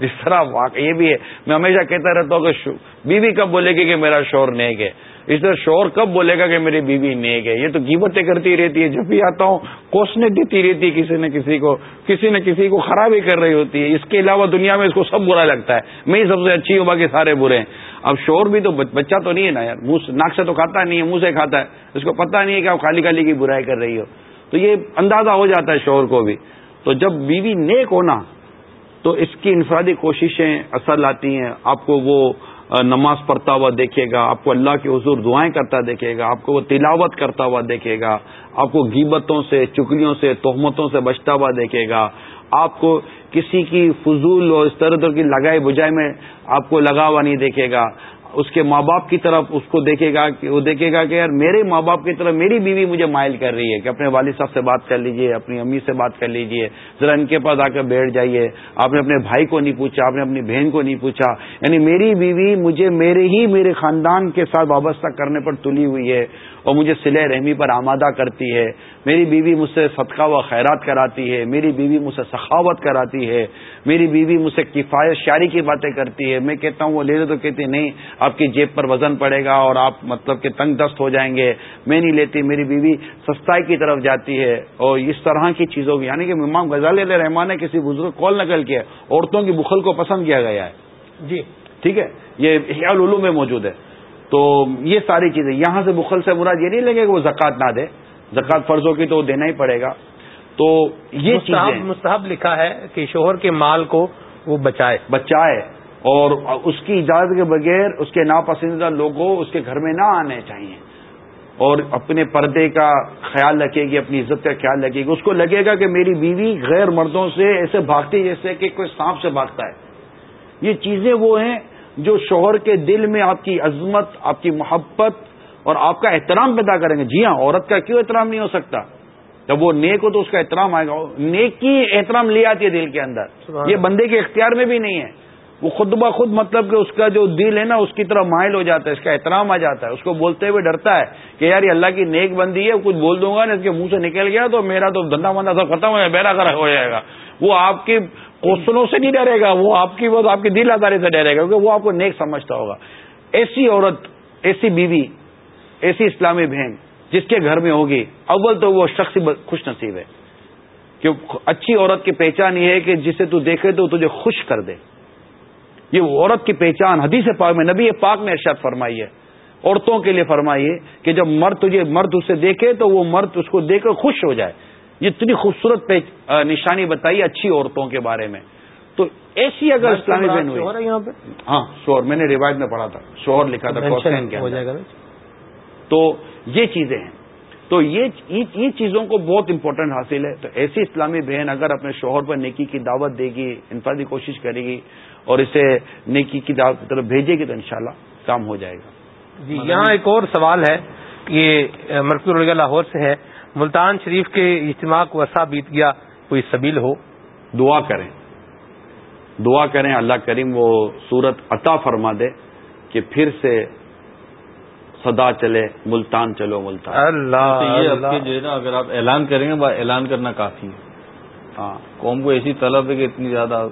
جس طرح واقع یہ بھی ہے۔ میں ہمیشہ کہتا رہتا ہوں کہ بیوی کب بولے گی کہ میرا شور نیک ہے؟ اس طرح شور کب بولے گا کہ میری بیوی نیک ہے؟ یہ تو قیمتیں کرتی رہتی ہے جب بھی آتا ہوں کوشنے دیتی رہتی ہے کسی نہ کسی کو۔ کسی نہ کسی کو خرابی کر رہی ہوتی ہے اس کے علاوہ دنیا میں اس کو سب برا لگتا ہے۔ میں ہی سب سے اچھی ہوں، باقی سارے برے ہیں۔ اب شور بھی تو بچہ تو نہیں ہے نا یار۔ منہ ناک سے تو کھاتا نہیں ہے، منہ سے کھاتا ہے۔ اس کو پتا نہیں ہے کہ آپ خالی خالی کی برائی کر رہی ہو۔ تو یہ اندازہ ہو جاتا ہے شور کو بھی۔ تو جب بیوی نیک ہونا تو اس کی انفرادی کوششیں اثر لاتی ہیں۔ آپ کو وہ نماز پڑھتا ہوا دیکھے گا، آپ کو اللہ کے حضور دعائیں کرتا دیکھے گا، آپ کو وہ تلاوت کرتا ہوا دیکھے گا، آپ کو گیبتوں سے چکلیوں سے، تہمتوں سے بچتا ہوا دیکھے گا۔ آپ کو کسی کی فضول اور اس طرح کی لگائی بجائی میں آپ کو لگا ہوا نہیں دیکھے گا۔ اس کے ماں باپ کی طرف اس کو دیکھے گا کہ وہ دیکھے گا کہ یار میرے ماں باپ کی طرف میری بیوی مجھے مائل کر رہی ہے کہ اپنے والد صاحب سے بات کر لیجیے، اپنی امی سے بات کر لیجیے، ذرا ان کے پاس آ کر بیٹھ جائیے۔ آپ نے اپنے بھائی کو نہیں پوچھا، آپ نے اپنی بہن کو نہیں پوچھا۔ یعنی میری بیوی مجھے میرے ہی میرے خاندان کے ساتھ وابستہ کرنے پر تلی ہوئی ہے۔ اور مجھے سلح رحمی پر آمادہ کرتی ہے۔ میری بیوی مجھ سے صدقہ و خیرات کراتی ہے میری بیوی مجھ سے سخاوت کراتی ہے میری بیوی مجھ سے کفایت شاری کی باتیں کرتی ہے۔ میں کہتا ہوں وہ لے لے تو کہتی نہیں آپ کی جیب پر وزن پڑے گا اور آپ مطلب کہ تنگ دست ہو جائیں گے۔ میں نہیں لیتی میری بیوی سستائی کی طرف جاتی ہے۔ اور اس طرح کی چیزوں کی یعنی کہ امام غزال علیہ رحمان نے کسی بزرگ کال نقل کیا عورتوں کی بخل کو پسند کیا گیا ہے۔ جی۔ ٹھیک ہے یہ خیال علوم میں موجود ہے۔ تو یہ ساری چیزیں۔ یہاں سے بخل سے مراد یہ نہیں لگے کہ وہ زکوٰۃ نہ دے۔ زکوٰۃ فرضوں کی تو وہ دینا ہی پڑے گا۔ تو یہ چیز مستحب لکھا ہے کہ شوہر کے مال کو وہ بچائے۔ بچائے۔ اور اس کی اجازت کے بغیر اس کے ناپسندیدہ لوگوں اس کے گھر میں نہ آنے چاہیے۔ اور اپنے پردے کا خیال رکھے گی اپنی عزت کا خیال رکھے گی۔ اس کو لگے گا کہ میری بیوی غیر مردوں سے ایسے بھاگتی جیسے کہ کوئی سانپ سے بھاگتا ہے۔ یہ چیزیں وہ ہیں جو شوہر کے دل میں آپ کی عظمت آپ کی محبت اور آپ کا احترام پیدا کریں گے۔ جی ہاں عورت کا کیوں احترام نہیں ہو سکتا؟ جب وہ نیک ہو تو اس کا احترام آئے گا۔ نیک کی احترام لے آتی ہے دل کے اندر۔ یہ بندے کے اختیار میں بھی نہیں ہے۔ وہ خود بخود مطلب کہ اس کا جو دل ہے نا، اس کی طرف مائل ہو جاتا ہے، اس کا احترام آ جاتا ہے۔ اس کو بولتے ہوئے ڈرتا ہے کہ یار یہ اللہ کی نیک بندی ہے، کچھ بول دوں گا نا، اس کے منہ سے نکل گیا تو میرا تو دندا بندہ سب ختم ہو جائے، بیرا کر ہو جائے گا۔ وہ آپ کی کوشچنوں سے نہیں ڈرے گا، وہ آپ کی وہ آپ کی دل آزاری سے ڈرے گا، کیونکہ وہ آپ کو نیک سمجھتا ہوگا۔ ایسی عورت، ایسی بیوی، ایسی اسلامی بہن جس کے گھر میں ہوگی، اول تو وہ شخص خوش نصیب ہے۔ کہ اچھی عورت کی پہچان یہ ہے کہ جسے تو دیکھے تو تجھے خوش کر دے۔ یہ عورت کی پہچان حدیث پاک میں نبی پاک میں ارشاد فرمائی ہے۔ عورتوں کے لیے فرمائیے کہ جب مرد تجھے مرد اسے دیکھے تو وہ مرد اس کو دیکھ کر خوش ہو جائے۔ یہ اتنی خوبصورت نشانی بتائی اچھی عورتوں کے بارے میں۔ تو ایسی اگر اسلامی بہن ہوئی یہاں پہ؟ ہاں شوہر۔ میں نے روایت میں پڑھا تھا۔ شوہر لکھا تھا تو۔ یہ چیزیں ہیں۔ تو یہ یہ چیزوں کو بہت امپورٹنٹ حاصل ہے۔ تو ایسی اسلامی بہن اگر اپنے شوہر پر نیکی کی دعوت دے گی انفرادی کوشش کرے گی اور اسے نیکی کی دعوت کی طرف بھیجے گی تو انشاءاللہ کام ہو جائے گا۔ جی یہاں ایک اور سوال ہے یہ مرکز رضا لاہور سے ہے۔ ملتان شریف کے اجتماع کو ایسا بیت گیا کوئی سبیل ہو؟ دعا کریں۔ دعا کریں اللہ کریم وہ صورت عطا فرما دے کہ پھر سے صدا چلے ملتان چلو ملتان۔ اللہ یہ کے جو ہے نا اگر آپ اعلان کریں گے اعلان کرنا کافی ہے۔ ہاں۔ قوم کو ایسی طلب ہے کہ اتنی زیادہ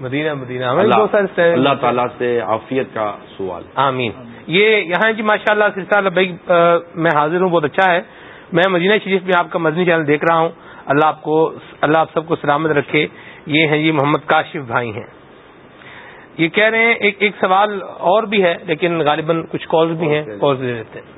مدینہ مدینہ۔ ہمیں اللہ بہت سارے اللہ تعالیٰ سے عافیت کا سوال۔ آمین۔ یہ یہاں جی ماشاء اللہ سلسلہ لبیک میں حاضر ہوں بہت اچھا ہے۔ میں مدینہ شریف میں آپ کا مدنی چینل دیکھ رہا ہوں۔ اللہ آپ کو اللہ آپ سب کو سلامت رکھے۔ یہ ہیں جی محمد کاشف بھائی ہیں۔ یہ کہہ رہے ہیں ایک ایک سوال اور بھی ہے لیکن غالباً کچھ کالز بھی ہیں کالز دے دیتے ہیں۔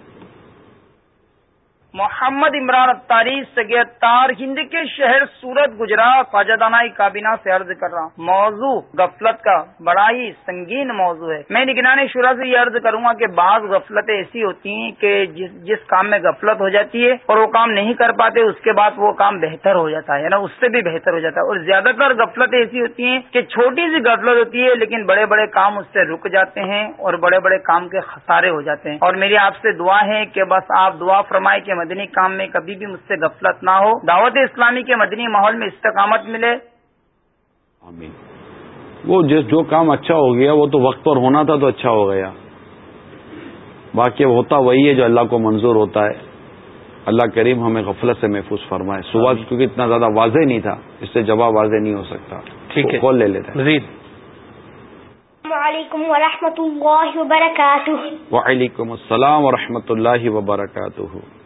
محمد عمران اتاری سگیتار ہند کے شہر سورت گجرات خواجہ دانائی کابینہ سے عرض کر رہا ہوں۔ موضوع غفلت کا بڑا ہی سنگین موضوع ہے۔ میں نگران شورا سے یہ عرض کروں گا کہ بعض غفلتیں ایسی ہوتی ہیں کہ جس جس کام میں غفلت ہو جاتی ہے اور وہ کام نہیں کر پاتے، اس کے بعد وہ کام بہتر ہو جاتا ہے نا اس سے بھی بہتر ہو جاتا ہے۔ اور زیادہ تر غفلتیں ایسی ہوتی ہیں کہ چھوٹی سی غفلت ہوتی ہے لیکن بڑے بڑے کام اس سے رک جاتے ہیں اور بڑے بڑے کام کے خسارے ہو جاتے ہیں۔ اور میری آپ سے دعا ہے کہ بس آپ دعا فرمائے کہ مدنی کام میں کبھی بھی مجھ سے غفلت نہ ہو۔ دعوت اسلامی کے مدنی ماحول میں استقامت ملے۔ آمین۔ وہ جس جو کام اچھا ہو گیا وہ تو وقت پر ہونا تھا تو اچھا ہو گیا۔ باقی ہوتا وہی ہے جو اللہ کو منظور ہوتا ہے۔ اللہ کریم ہمیں غفلت سے محفوظ فرمائے۔ صبح کیونکہ اتنا زیادہ واضح نہیں تھا اس سے جواب واضح نہیں ہو سکتا۔ ٹھیک ہے۔ کال لے لیتے مزید۔ السلام علیکم ورحمۃ اللہ وبرکاتہ۔ وعلیکم السلام ورحمۃ اللہ وبرکاتہ۔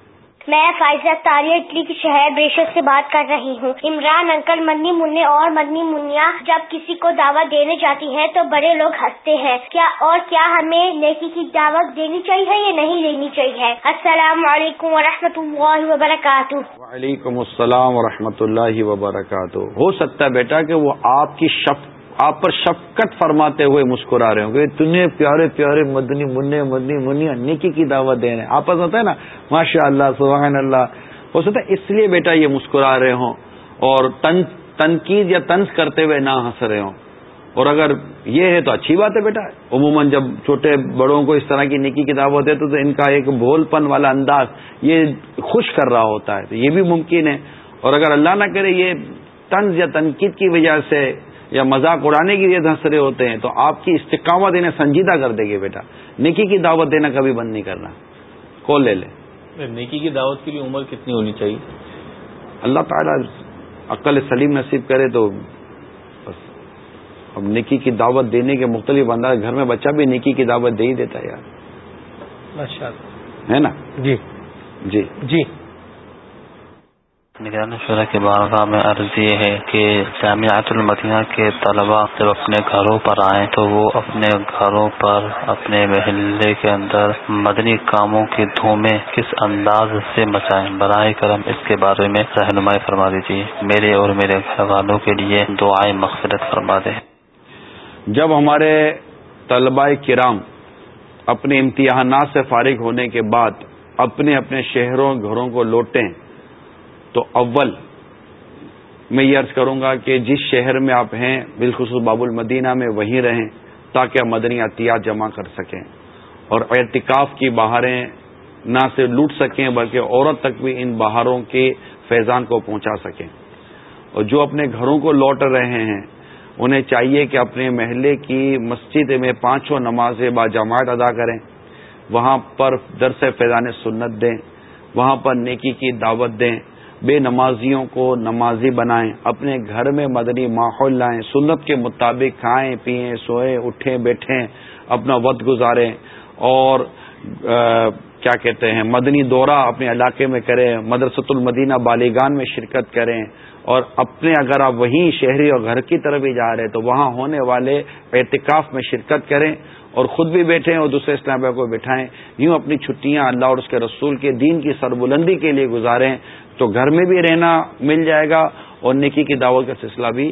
میں فائزہ تاریہ اٹلی کے شہر بریشت سے بات کر رہی ہوں۔ عمران، انکل مدنی منع اور مدنی منیا جب کسی کو دعوت دینے جاتی ہے تو بڑے لوگ ہنستے ہیں۔ کیا اور کیا ہمیں نیکی کی دعوت دینی چاہیے یا نہیں دینی چاہیے؟ السلام علیکم ورحمۃ اللہ وبرکاتہ۔ وعلیکم السلام ورحمۃ اللہ وبرکاتہ۔ ہو سکتا ہے بیٹا کہ وہ آپ کی شف آپ پر شفقت فرماتے ہوئے مسکرا رہے ہوں کہ تمہیں پیارے پیارے مدنی منع، مدنی منیا نیکی کی دعوت دے رہے ہیں۔ آپس ہوتا ہے نا ماشاء اللہ سبحان اللہ ہو سکتا ہے، اس لیے بیٹا یہ مسکرا رہے ہوں اور تن، تنقید یا طنز کرتے ہوئے نہ ہنس رہے ہوں۔ اور اگر یہ ہے تو اچھی بات ہے بیٹا۔ عموماً جب چھوٹے بڑوں کو اس طرح کی نیکی کی دعوت ہے تو ان کا ایک بھول پن والا انداز یہ خوش کر رہا ہوتا ہے۔ تو یہ بھی ممکن ہے۔ اور اگر اللہ نہ کرے یہ طنز یا تنقید کی وجہ سے یا مذاق اڑانے کی لیے ہنس رہے ہوتے ہیں تو آپ کی استقامت انہیں سنجیدہ کر دے گی بیٹا۔ نیکی کی دعوت دینا کبھی بند نہیں کرنا۔ کال لے لے؟ نیکی کی دعوت کے لیے عمر کتنی ہونی چاہیے؟ اللہ تعالیٰ عقل سلیم نصیب کرے تو بس۔ اب نیکی کی دعوت دینے کے مختلف انداز گھر میں بچہ بھی نیکی کی دعوت دے ہی دیتا ہے یار۔ ہے نا؟ جی۔ جی۔ جی۔ نگران شعرا کے بارگاہ میں عرض یہ ہے کہ جامعات المدینہ کے طلباء جب اپنے گھروں پر آئیں تو وہ اپنے گھروں پر اپنے محلے کے اندر مدنی کاموں کی دھومیں کس انداز سے مچائیں۔ براہ کرم اس کے بارے میں رہنمائی فرما دیجیے میرے اور میرے گھر والوں کے لیے دعائیں مغفرت فرما دیں۔ جب ہمارے طلباء کرام اپنے امتحانات سے فارغ ہونے کے بعد اپنے اپنے شہروں، گھروں کو لوٹیں تو اول میں یہ عرض کروں گا کہ جس شہر میں آپ ہیں، بالخصوص باب المدینہ میں وہیں رہیں تاکہ آپ مدنی عطیات جمع کر سکیں اور اعتکاف کی بہاریں نہ صرف لوٹ سکیں بلکہ عورت تک بھی ان بہاروں کے فیضان کو پہنچا سکیں۔ اور جو اپنے گھروں کو لوٹ رہے ہیں، انہیں چاہیے کہ اپنے محلے کی مسجد میں پانچوں نمازیں با جماعت ادا کریں۔ وہاں پر درس فیضان سنت دیں، وہاں پر نیکی کی دعوت دیں۔ بے نمازیوں کو نمازی بنائیں، اپنے گھر میں مدنی ماحول لائیں، سنت کے مطابق کھائیں پیئیں سوئیں، اٹھیں، بیٹھیں، اپنا وقت گزاریں اور کیا کہتے ہیں، مدنی دورہ اپنے علاقے میں کریں، مدرسۃ المدینہ بالیگان میں شرکت کریں اور اپنے اگر آپ وہیں شہری اور گھر کی طرف بھی جا رہے ہیں تو وہاں ہونے والے اعتکاف میں شرکت کریں اور خود بھی بیٹھیں اور دوسرے اسلام کو بٹھائیں، یوں اپنی چھٹیاں اللہ اور اس کے رسول کے دین کی سربلندی کے لیے گزاریں تو گھر میں بھی رہنا مل جائے گا اور نکی کی دعوت کا سلسلہ بھی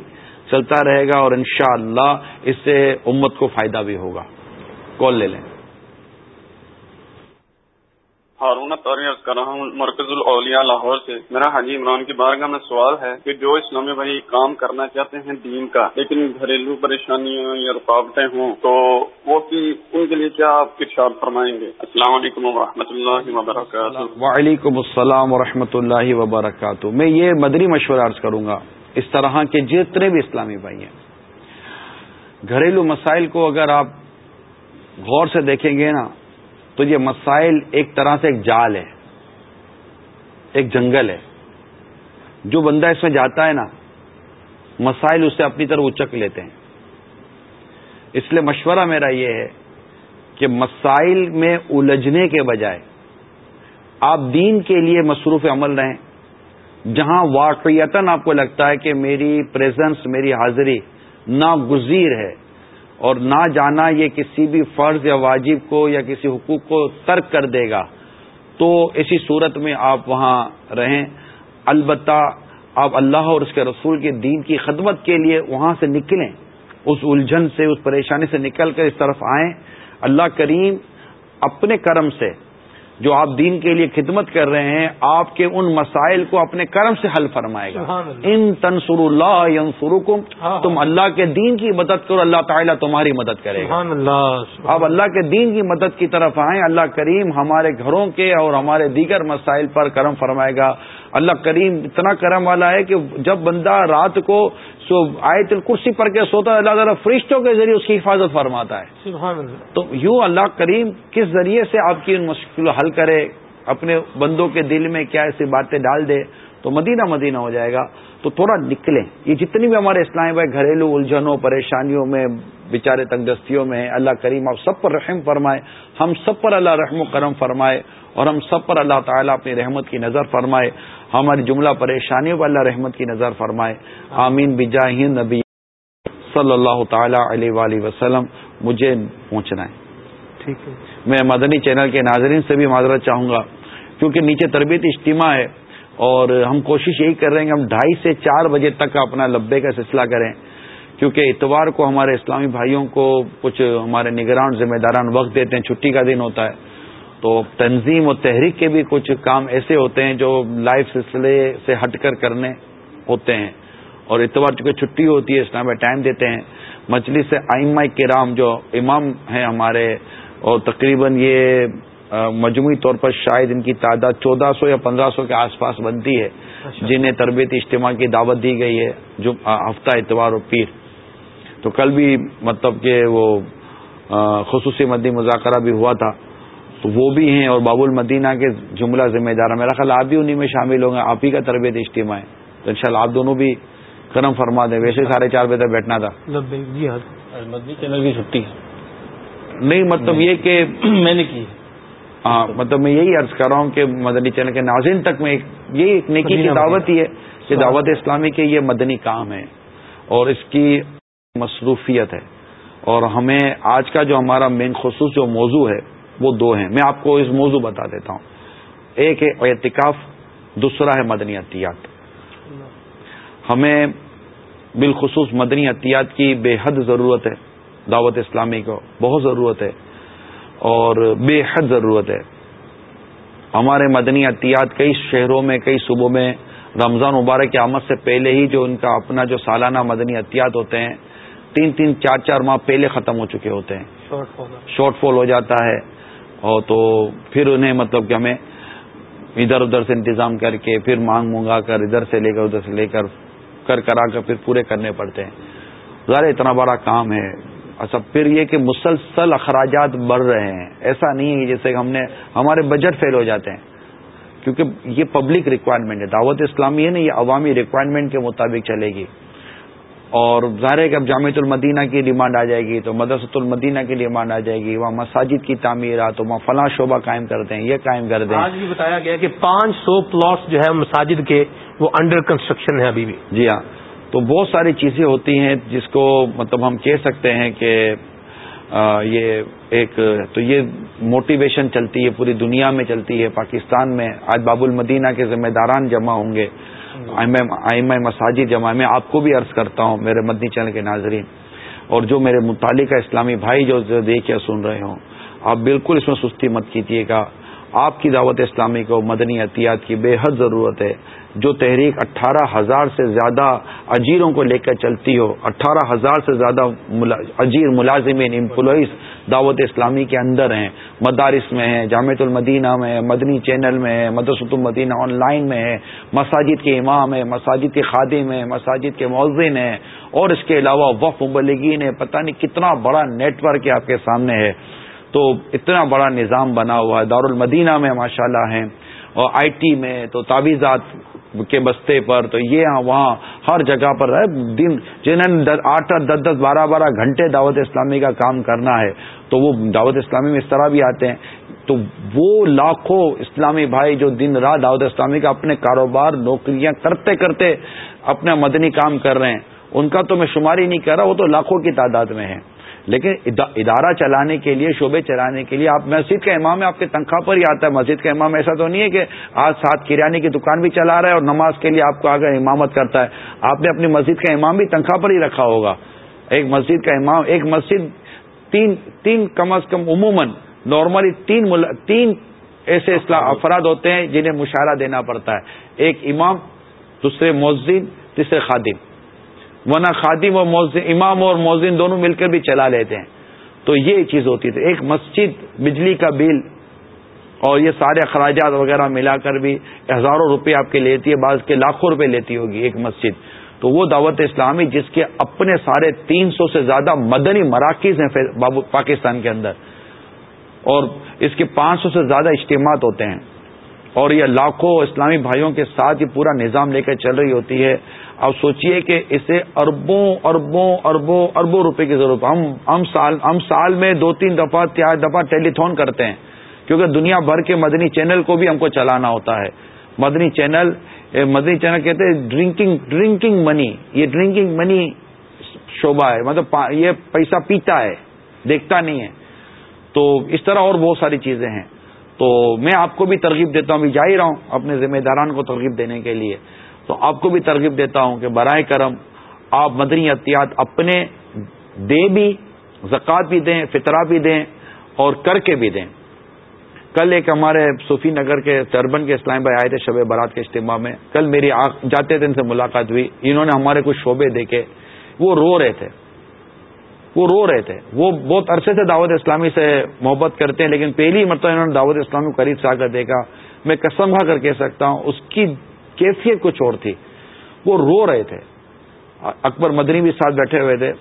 چلتا رہے گا اور انشاءاللہ اس سے امت کو فائدہ بھی ہوگا۔ کال لے لیں۔ ہارون کر رہا ہوں، مرکز الاولیاء لاہور سے۔ میرا حاجی عمران کی بارگاہ میں سوال ہے کہ جو اسلامی بھائی کام کرنا چاہتے ہیں دین کا، لیکن گھریلو پریشانیاں یا رکاوٹیں ہوں، تو وہ ان کے لیے کیا آپ ارشاد فرمائیں گے؟ السلام علیکم و اللہ وبرکاتہ۔ وعلیکم السلام و اللہ وبرکاتہ۔ میں یہ مدری مشورہ عرض کروں گا، اس طرح کے جتنے بھی اسلامی بھائی ہیں، گھریلو مسائل کو اگر آپ غور سے دیکھیں گے نا تو یہ مسائل ایک طرح سے ایک جال ہے، ایک جنگل ہے۔ جو بندہ اس میں جاتا ہے نا، مسائل اسے اپنی طرف اچک لیتے ہیں۔ اس لیے مشورہ میرا یہ ہے کہ مسائل میں الجھنے کے بجائے آپ دین کے لیے مصروف عمل رہیں۔ جہاں واقعیتاً آپ کو لگتا ہے کہ میری پریزنس میری حاضری ناگزیر ہے اور نہ جانا یہ کسی بھی فرض یا واجب کو یا کسی حقوق کو ترک کر دے گا۔ تو اسی صورت میں آپ وہاں رہیں۔ البتہ آپ اللہ اور اس کے رسول کے دین کی خدمت کے لیے وہاں سے نکلیں۔ اس الجھن سے، اس پریشانی سے نکل کر اس طرف آئیں۔ اللہ کریم اپنے کرم سے جو آپ دین کے لیے خدمت کر رہے ہیں آپ کے ان مسائل کو اپنے کرم سے حل فرمائے گا۔ ان تنسر اللہ ینسرکم ہاں۔ تم اللہ کے دین کی مدد کرو اللہ تعالیٰ تمہاری مدد کرے گا۔ اب اللہ کے دین کی مدد کی طرف آئیں اللہ کریم ہمارے گھروں کے اور ہمارے دیگر مسائل پر کرم فرمائے گا۔ اللہ کریم اتنا کرم والا ہے کہ جب بندہ رات کو سو آئے تل کرسی پر کے سوتا ہے اللہ تعالیٰ فرشتوں کے ذریعے اس کی حفاظت فرماتا ہے۔ تو یوں اللہ کریم کس ذریعے سے آپ کی ان مشکل حل کرے اپنے بندوں کے دل میں کیا ایسی باتیں ڈال دے تو مدینہ مدینہ ہو جائے گا۔ تو تھوڑا نکلیں۔ یہ جتنی بھی ہمارے اسلام بھائی گھریلو الجھنوں پریشانیوں میں بےچارے تنگستیوں میں اللہ کریم آپ سب پر رحم فرمائے۔ ہم سب پر اللہ رحم و کرم فرمائے اور ہم سب پر اللہ تعالیٰ اپنی رحمت کی نظر فرمائے۔ ہماری جملہ پریشانیوں پر اللہ رحمت کی نظر فرمائے۔ آمین بجاہ نبی صلی اللہ تعالی علیہ وآلہ وسلم مجھے پہنچنا ہے۔ ٹھیک ہے۔ میں مدنی چینل کے ناظرین سے بھی معذرت چاہوں گا کیونکہ نیچے تربیت اجتماع ہے اور ہم کوشش یہی کر رہے ہیں کہ ہم ڈھائی سے چار بجے تک اپنا لبے کا سلسلہ کریں کیونکہ اتوار کو ہمارے اسلامی بھائیوں کو کچھ ہمارے نگران ذمہ داران وقت دیتے ہیں چھٹی کا دن ہوتا ہے۔ تو تنظیم اور تحریک کے بھی کچھ کام ایسے ہوتے ہیں جو لائف سلسلے سے ہٹ کر کرنے ہوتے ہیں۔ اور اتوار چونکہ چھٹی ہوتی ہے اس ٹائم میں ٹائم دیتے ہیں۔ مچھلی سے آئمہ کرام جو امام ہیں ہمارے اور تقریباً یہ مجموعی طور پر شاید ان کی تعداد چودہ سو یا پندرہ سو کے آس پاس بنتی ہے۔ اچھا۔ جنہیں تربیتی اجتماع کی دعوت دی گئی ہے۔ جو ہفتہ اتوار اور پیر۔ تو کل بھی مطلب کہ وہ خصوصی مدی مذاکرہ بھی ہوا تھا۔ تو وہ بھی ہیں اور باب المدینہ کے جملہ ذمہ دار میرا خیال آپ بھی انہیں میں شامل ہوں گے آپ ہی کا تربیت اجتماع ہے۔ تو ان شاء اللہ آپ دونوں بھی کرم فرما دیں۔ ویسے ساڑھے چار بجے تک بیٹھنا تھا۔ جی مدنی چینل کی چھٹی۔ نہیں مطلب یہ کہ [coughs] میں نے کی۔ ہاں مطلب میں یہی عرض کر رہا ہوں کہ مدنی چینل کے ناظرین تک میں یہی ایک نیکی کی دعوت ہی ہے کہ دعوت اسلامی کے یہ مدنی کام ہے اور اس کی مصروفیت ہے۔ اور ہمیں آج کا جو ہمارا مین خصوص جو موضوع ہے وہ دو ہیں۔ میں آپ کو اس موضوع بتا دیتا ہوں۔ ایک ہے اعتکاف دوسرا ہے مدنی احتیاط ہمیں بالخصوص مدنی احتیاط کی بے حد ضرورت ہے۔ دعوت اسلامی کو بہت ضرورت ہے اور بے حد ضرورت ہے۔ ہمارے مدنی احتیاط کئی شہروں میں کئی صوبوں میں رمضان مبارک کی آمد سے پہلے ہی جو ان کا اپنا جو سالانہ مدنی احتیاط ہوتے ہیں تین تین چار چار ماہ پہلے ختم ہو چکے ہوتے ہیں۔ شارٹ فال ہو جاتا ہے۔ اور تو پھر انہیں مطلب کہ ہمیں ادھر ادھر سے انتظام کر کے پھر مانگ مونگا کر ادھر سے لے کر ادھر سے لے کر کر کرا کر پھر پورے کرنے پڑتے ہیں۔ ظاہر اتنا بڑا کام ہے۔ اچھا پھر یہ کہ مسلسل اخراجات بڑھ رہے ہیں۔ ایسا نہیں ہے جیسے کہ ہم نے ہمارے بجٹ فیل ہو جاتے ہیں۔ کیونکہ یہ پبلک ریکوائرمنٹ ہے۔ دعوت اسلامی ہے نا، یہ عوامی ریکوائرمنٹ کے مطابق چلے گی۔ اور ظاہر ہے کہ اب جامع المدینہ کی ڈیمانڈ آ جائے گی تو مدرسۃ المدینہ کی ڈیمانڈ آ جائے گی وہاں مساجد کی تعمیرات تو وہاں فلاں شعبہ قائم کر دیں یہ قائم کر دیں۔ آج بھی بتایا گیا کہ پانچ سو پلاٹس جو ہے مساجد کے وہ انڈر کنسٹرکشن ہے ابھی بھی۔ جی ہاں تو بہت ساری چیزیں ہوتی ہیں جس کو مطلب ہم کہہ سکتے ہیں کہ یہ ایک تو یہ موٹیویشن چلتی ہے پوری دنیا میں چلتی ہے پاکستان میں۔ آج باب المدینہ کے ذمہ داران جمع ہوں گے۔ آئمہ مساجد جمع میں آپ کو بھی عرض کرتا ہوں، میرے مدنی چینل کے ناظرین، اور جو میرے متعلقہ اسلامی بھائی جو دیکھ یا سن رہے ہوں، آپ بالکل اس میں سستی مت کیجیے گا۔ آپ کی دعوت اسلامی کو، مدنی احتیاط کی بے حد ضرورت ہے۔ جو تحریک اٹھارہ ہزار سے زیادہ اجیروں کو لے کر چلتی ہو، اٹھارہ ہزار سے زیادہ اجیر ملازمین امپلائز دعوت اسلامی کے اندر ہیں، مدارس میں ہیں جامع المدینہ میں مدنی چینل میں ہے مدرسۃ المدینہ آن لائن میں ہے مساجد کے امام ہے مساجد کے خادم ہیں، مساجد کے مؤذن ہیں، اور اس کے علاوہ وف مبلگین ہے پتہ نہیں کتنا بڑا نیٹ ورک آپ کے سامنے ہے۔ تو اتنا بڑا نظام بنا ہوا ہے، دارالمدینہ میں ماشاء اللہ ہیں، اور آئی ٹی میں تو تعویذات کے بستے پر، تو یہ ہاں وہاں ہر جگہ پر دن جنہیں آٹھ آٹھ، دس دس، بارہ بارہ گھنٹے دعوت اسلامی کا کام کرنا ہے، تو وہ دعوت اسلامی میں اس طرح بھی آتے ہیں۔ تو وہ لاکھوں اسلامی بھائی جو دن رات دعوت اسلامی کا اپنے کاروبار، نوکریاں کرتے کرتے اپنا مدنی کام کر رہے ہیں، ان کا تو میں شمار ہی نہیں کر رہا، وہ تو لاکھوں کی تعداد میں ہے لیکن ادارہ چلانے کے لیے، شعبے چلانے کے لیے آپ مسجد کا امام ہے آپ کے تنخواہ پر ہی آتا ہے۔ مسجد کا امام ایسا تو نہیں ہے کہ آج ساتھ کریانے کی دکان بھی چلا رہا ہے اور نماز کے لیے آپ کو آگے امامت کرتا ہے۔ آپ نے اپنی مسجد کا امام بھی تنخواہ پر ہی رکھا ہوگا۔ ایک مسجد کا امام، ایک مسجد تین تین کم از کم عموماً نارملی تین تین ایسے افراد ہوتے ہیں جنہیں مشاہرہ دینا پڑتا ہے۔ ایک امام، دوسرے مؤذن تیسرے خادم۔ ورنہ خادم اور موزن امام اور موزن دونوں مل کر بھی چلا لیتے ہیں۔ تو یہ چیز ہوتی تھی۔ ایک مسجد، بجلی کا بل اور یہ سارے اخراجات وغیرہ ملا کر بھی ہزاروں روپے آپ کے لیتی ہے، بعض کے لاکھوں روپے لیتی ہوگی ایک مسجد۔ تو وہ دعوت اسلامی جس کے اپنے سارے تین سو سے زیادہ مدنی مراکز ہیں پاکستان کے اندر۔ اور اس کے پانچ سو سے زیادہ اجتماعات ہوتے ہیں۔ اور یہ لاکھوں اسلامی بھائیوں کے ساتھ یہ پورا نظام لے کر چل رہی ہوتی ہے۔ اب سوچئے کہ اسے اربوں اربوں اربوں اربوں روپے کی ضرورت ہم ہم سال ہم سال میں دو تین دفعہ، چار دفعہ ٹیلی تھون کرتے ہیں۔ کیونکہ دنیا بھر کے مدنی چینل کو بھی ہم کو چلانا ہوتا ہے۔ مدنی چینل مدنی چینل کہتے ہیں ڈرنکنگ ڈرنکنگ منی یہ ڈرنکنگ منی شعبہ ہے۔ مطلب یہ پیسہ پیتا ہے۔ دیکھتا نہیں ہے۔ تو اس طرح اور بہت ساری چیزیں ہیں۔ تو میں آپ کو بھی ترغیب دیتا ہوں ابھی جا ہی رہا ہوں اپنے ذمہ داران کو ترغیب دینے کے لیے۔ تو آپ کو بھی ترغیب دیتا ہوں کہ برائے کرم آپ مدنی احتیاط اپنے دے بھی، زکوٰۃ بھی دیں، فطرہ بھی دیں اور کر کے بھی دیں۔ کل ایک ہمارے صوفی نگر کے تربن کے اسلام بھائی آئے تھے شب برات کے اجتماع میں۔ کل میری جاتے تھے ان سے ملاقات ہوئی۔ انہوں نے ہمارے کچھ شعبے دیکھے۔ وہ رو رہے تھے۔ وہ رو رہے تھے۔ وہ بہت عرصے سے دعوت اسلامی سے محبت کرتے ہیں، لیکن پہلی مرتبہ انہوں نے دعوت اسلامی کو قریب سے آ کر دیکھا۔ میں قسم کھا کر کہہ سکتا ہوں، اس کی کیفیت کچھ اور تھی۔ وہ رو رہے تھے۔ اکبر مدنی بھی ساتھ بیٹھے ہوئے تھے۔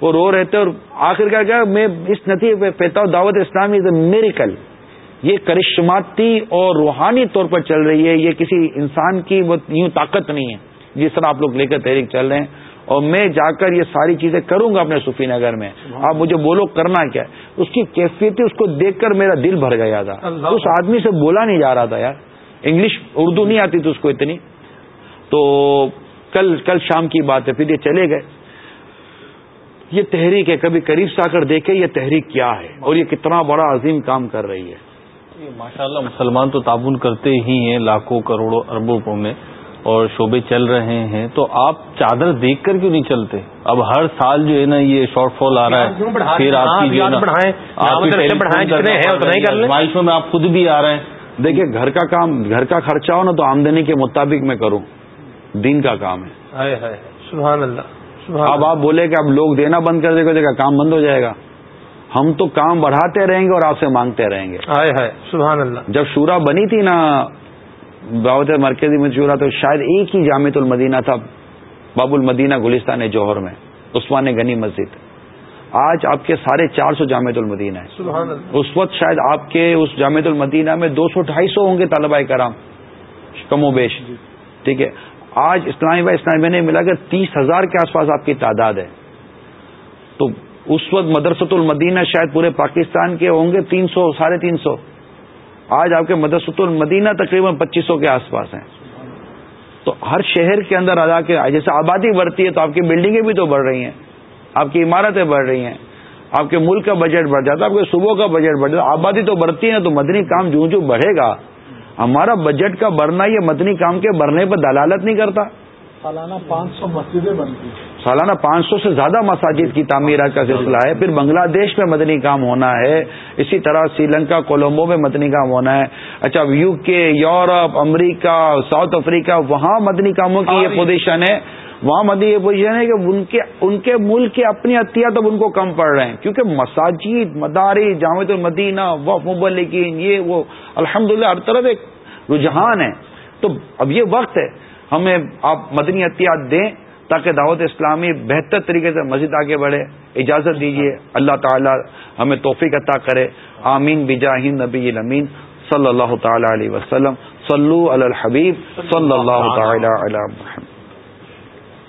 وہ رو رہے تھے اور آخر کیا کیا میں اس نتیجے پہ پیتا ہوں دعوت اسلامی از اے میریکل یہ کرشماتی اور روحانی طور پر چل رہی ہے۔ یہ کسی انسان کی وہ یوں طاقت نہیں ہے۔ جس طرح آپ لوگ لے کر تحریک چل رہے ہیں۔ اور میں جا کر یہ ساری چیزیں کروں گا اپنے صوفی نگر میں۔ آپ مجھے بولو کرنا کیا اس کی کیفیت اس کو دیکھ کر میرا دل بھر گیا تھا۔ اس آدمی سے بولا نہیں جا رہا تھا یار۔ انگلش اردو نہیں آتی تھی اس کو اتنی۔ تو کل کل شام کی بات ہے پھر یہ چلے گئے۔ یہ تحریک ہے کبھی قریب سے آ کر دیکھے یہ تحریک کیا ہے اور یہ کتنا بڑا عظیم کام کر رہی ہے۔ ماشاء اللہ مسلمان تو تعاون کرتے ہی ہیں لاکھوں کروڑوں اربوں روپوں میں اور شعبے چل رہے ہیں۔ تو آپ چادر دیکھ کر کیوں نہیں چلتے؟ اب ہر سال جو ہے نا یہ شارٹ فال آ رہا ہے۔ پھر آپ کی بائشوں میں آپ خود بھی آ رہے ہیں۔ دیکھیے گھر کا کام گھر کا خرچہ ہو نا تو آمدنی کے مطابق میں کروں۔ دین کا کام ہے۔ سبحان اللہ اب آپ بولے کہ اب لوگ دینا بند کر دے گا کام بند ہو جائے گا۔ ہم تو کام بڑھاتے رہیں گے اور آپ سے مانگتے رہیں گے۔ سبحان اللہ۔ جب شورا بنی تھی نا دعوت مرکزی میں شورا تو شاید ایک ہی جامع المدینہ تھا باب المدینہ گلستان جوہر میں عثمان غنی مسجد۔ آج آپ کے سارے چار سو جامع المدینہ ہے اس وقت شاید آپ کے اس جامع المدینہ میں دو سو ڈھائی سو ہوں گے طالبہ کرام۔ کم و بیش۔ ٹھیک ہے۔ آج اسلامی بھائی اسلامی میں نے ملا کر تیس ہزار کے آس پاس آپ کی تعداد ہے۔ تو اس وقت مدرسۃ المدینہ شاید پورے پاکستان کے ہوں گے تین سو ساڑھے تین سو۔ آج آپ کے مدرسۃ المدینہ تقریباً پچیس سو کے آس پاس ہیں۔ تو ہر شہر کے اندر ادا کے جیسے آبادی بڑھتی ہے تو آپ کی بلڈنگیں بھی تو بڑھ رہی ہیں۔ آپ کی عمارتیں بڑھ رہی ہیں آپ کے ملک کا بجٹ بڑھ جاتا ہے آپ کے صوبوں کا بجٹ بڑھ جاتا آبادی تو بڑھتی ہے تو مدنی کام جو جو بڑھے گا ہمارا بجٹ کا بڑھنا یہ مدنی کام کے بڑھنے پر دلالت نہیں کرتا۔ سالانہ پانچ سو مسجدیں بنتی سالانہ پانچ سو سے زیادہ مساجد کی تعمیرات کا سلسلہ ہے پھر بنگلہ دیش میں مدنی کام ہونا ہے اسی طرح سری لنکا کولمبو میں مدنی کام ہونا ہے۔ اچھا یو کے یورپ امریکہ ساؤتھ افریقہ وہاں مدنی کاموں کی یہ پوزیشن ہے۔ وہاں مدنی یہ پوزیشن ہے کہ ان کے ان کے ملک کی اپنی عطیات اب ان کو کم پڑ رہے ہیں۔ کیونکہ مساجد مداری جامع المدینہ وف مبلکین یہ وہ الحمدللہ ہر طرف ایک رجحان ہے۔ تو اب یہ وقت ہے۔ ہمیں آپ مدنی احتیاط دیں تاکہ دعوت اسلامی بہتر طریقے سے مسجد آگے بڑھے۔ اجازت دیجیے اللہ تعالی ہمیں توفیق عطا کرے۔ آمین۔ بجاہ نبی المین صلی اللہ تعالی علیہ وسلم۔ صلو علی الحبیب۔ صلی اللہ تعالی علی محمد۔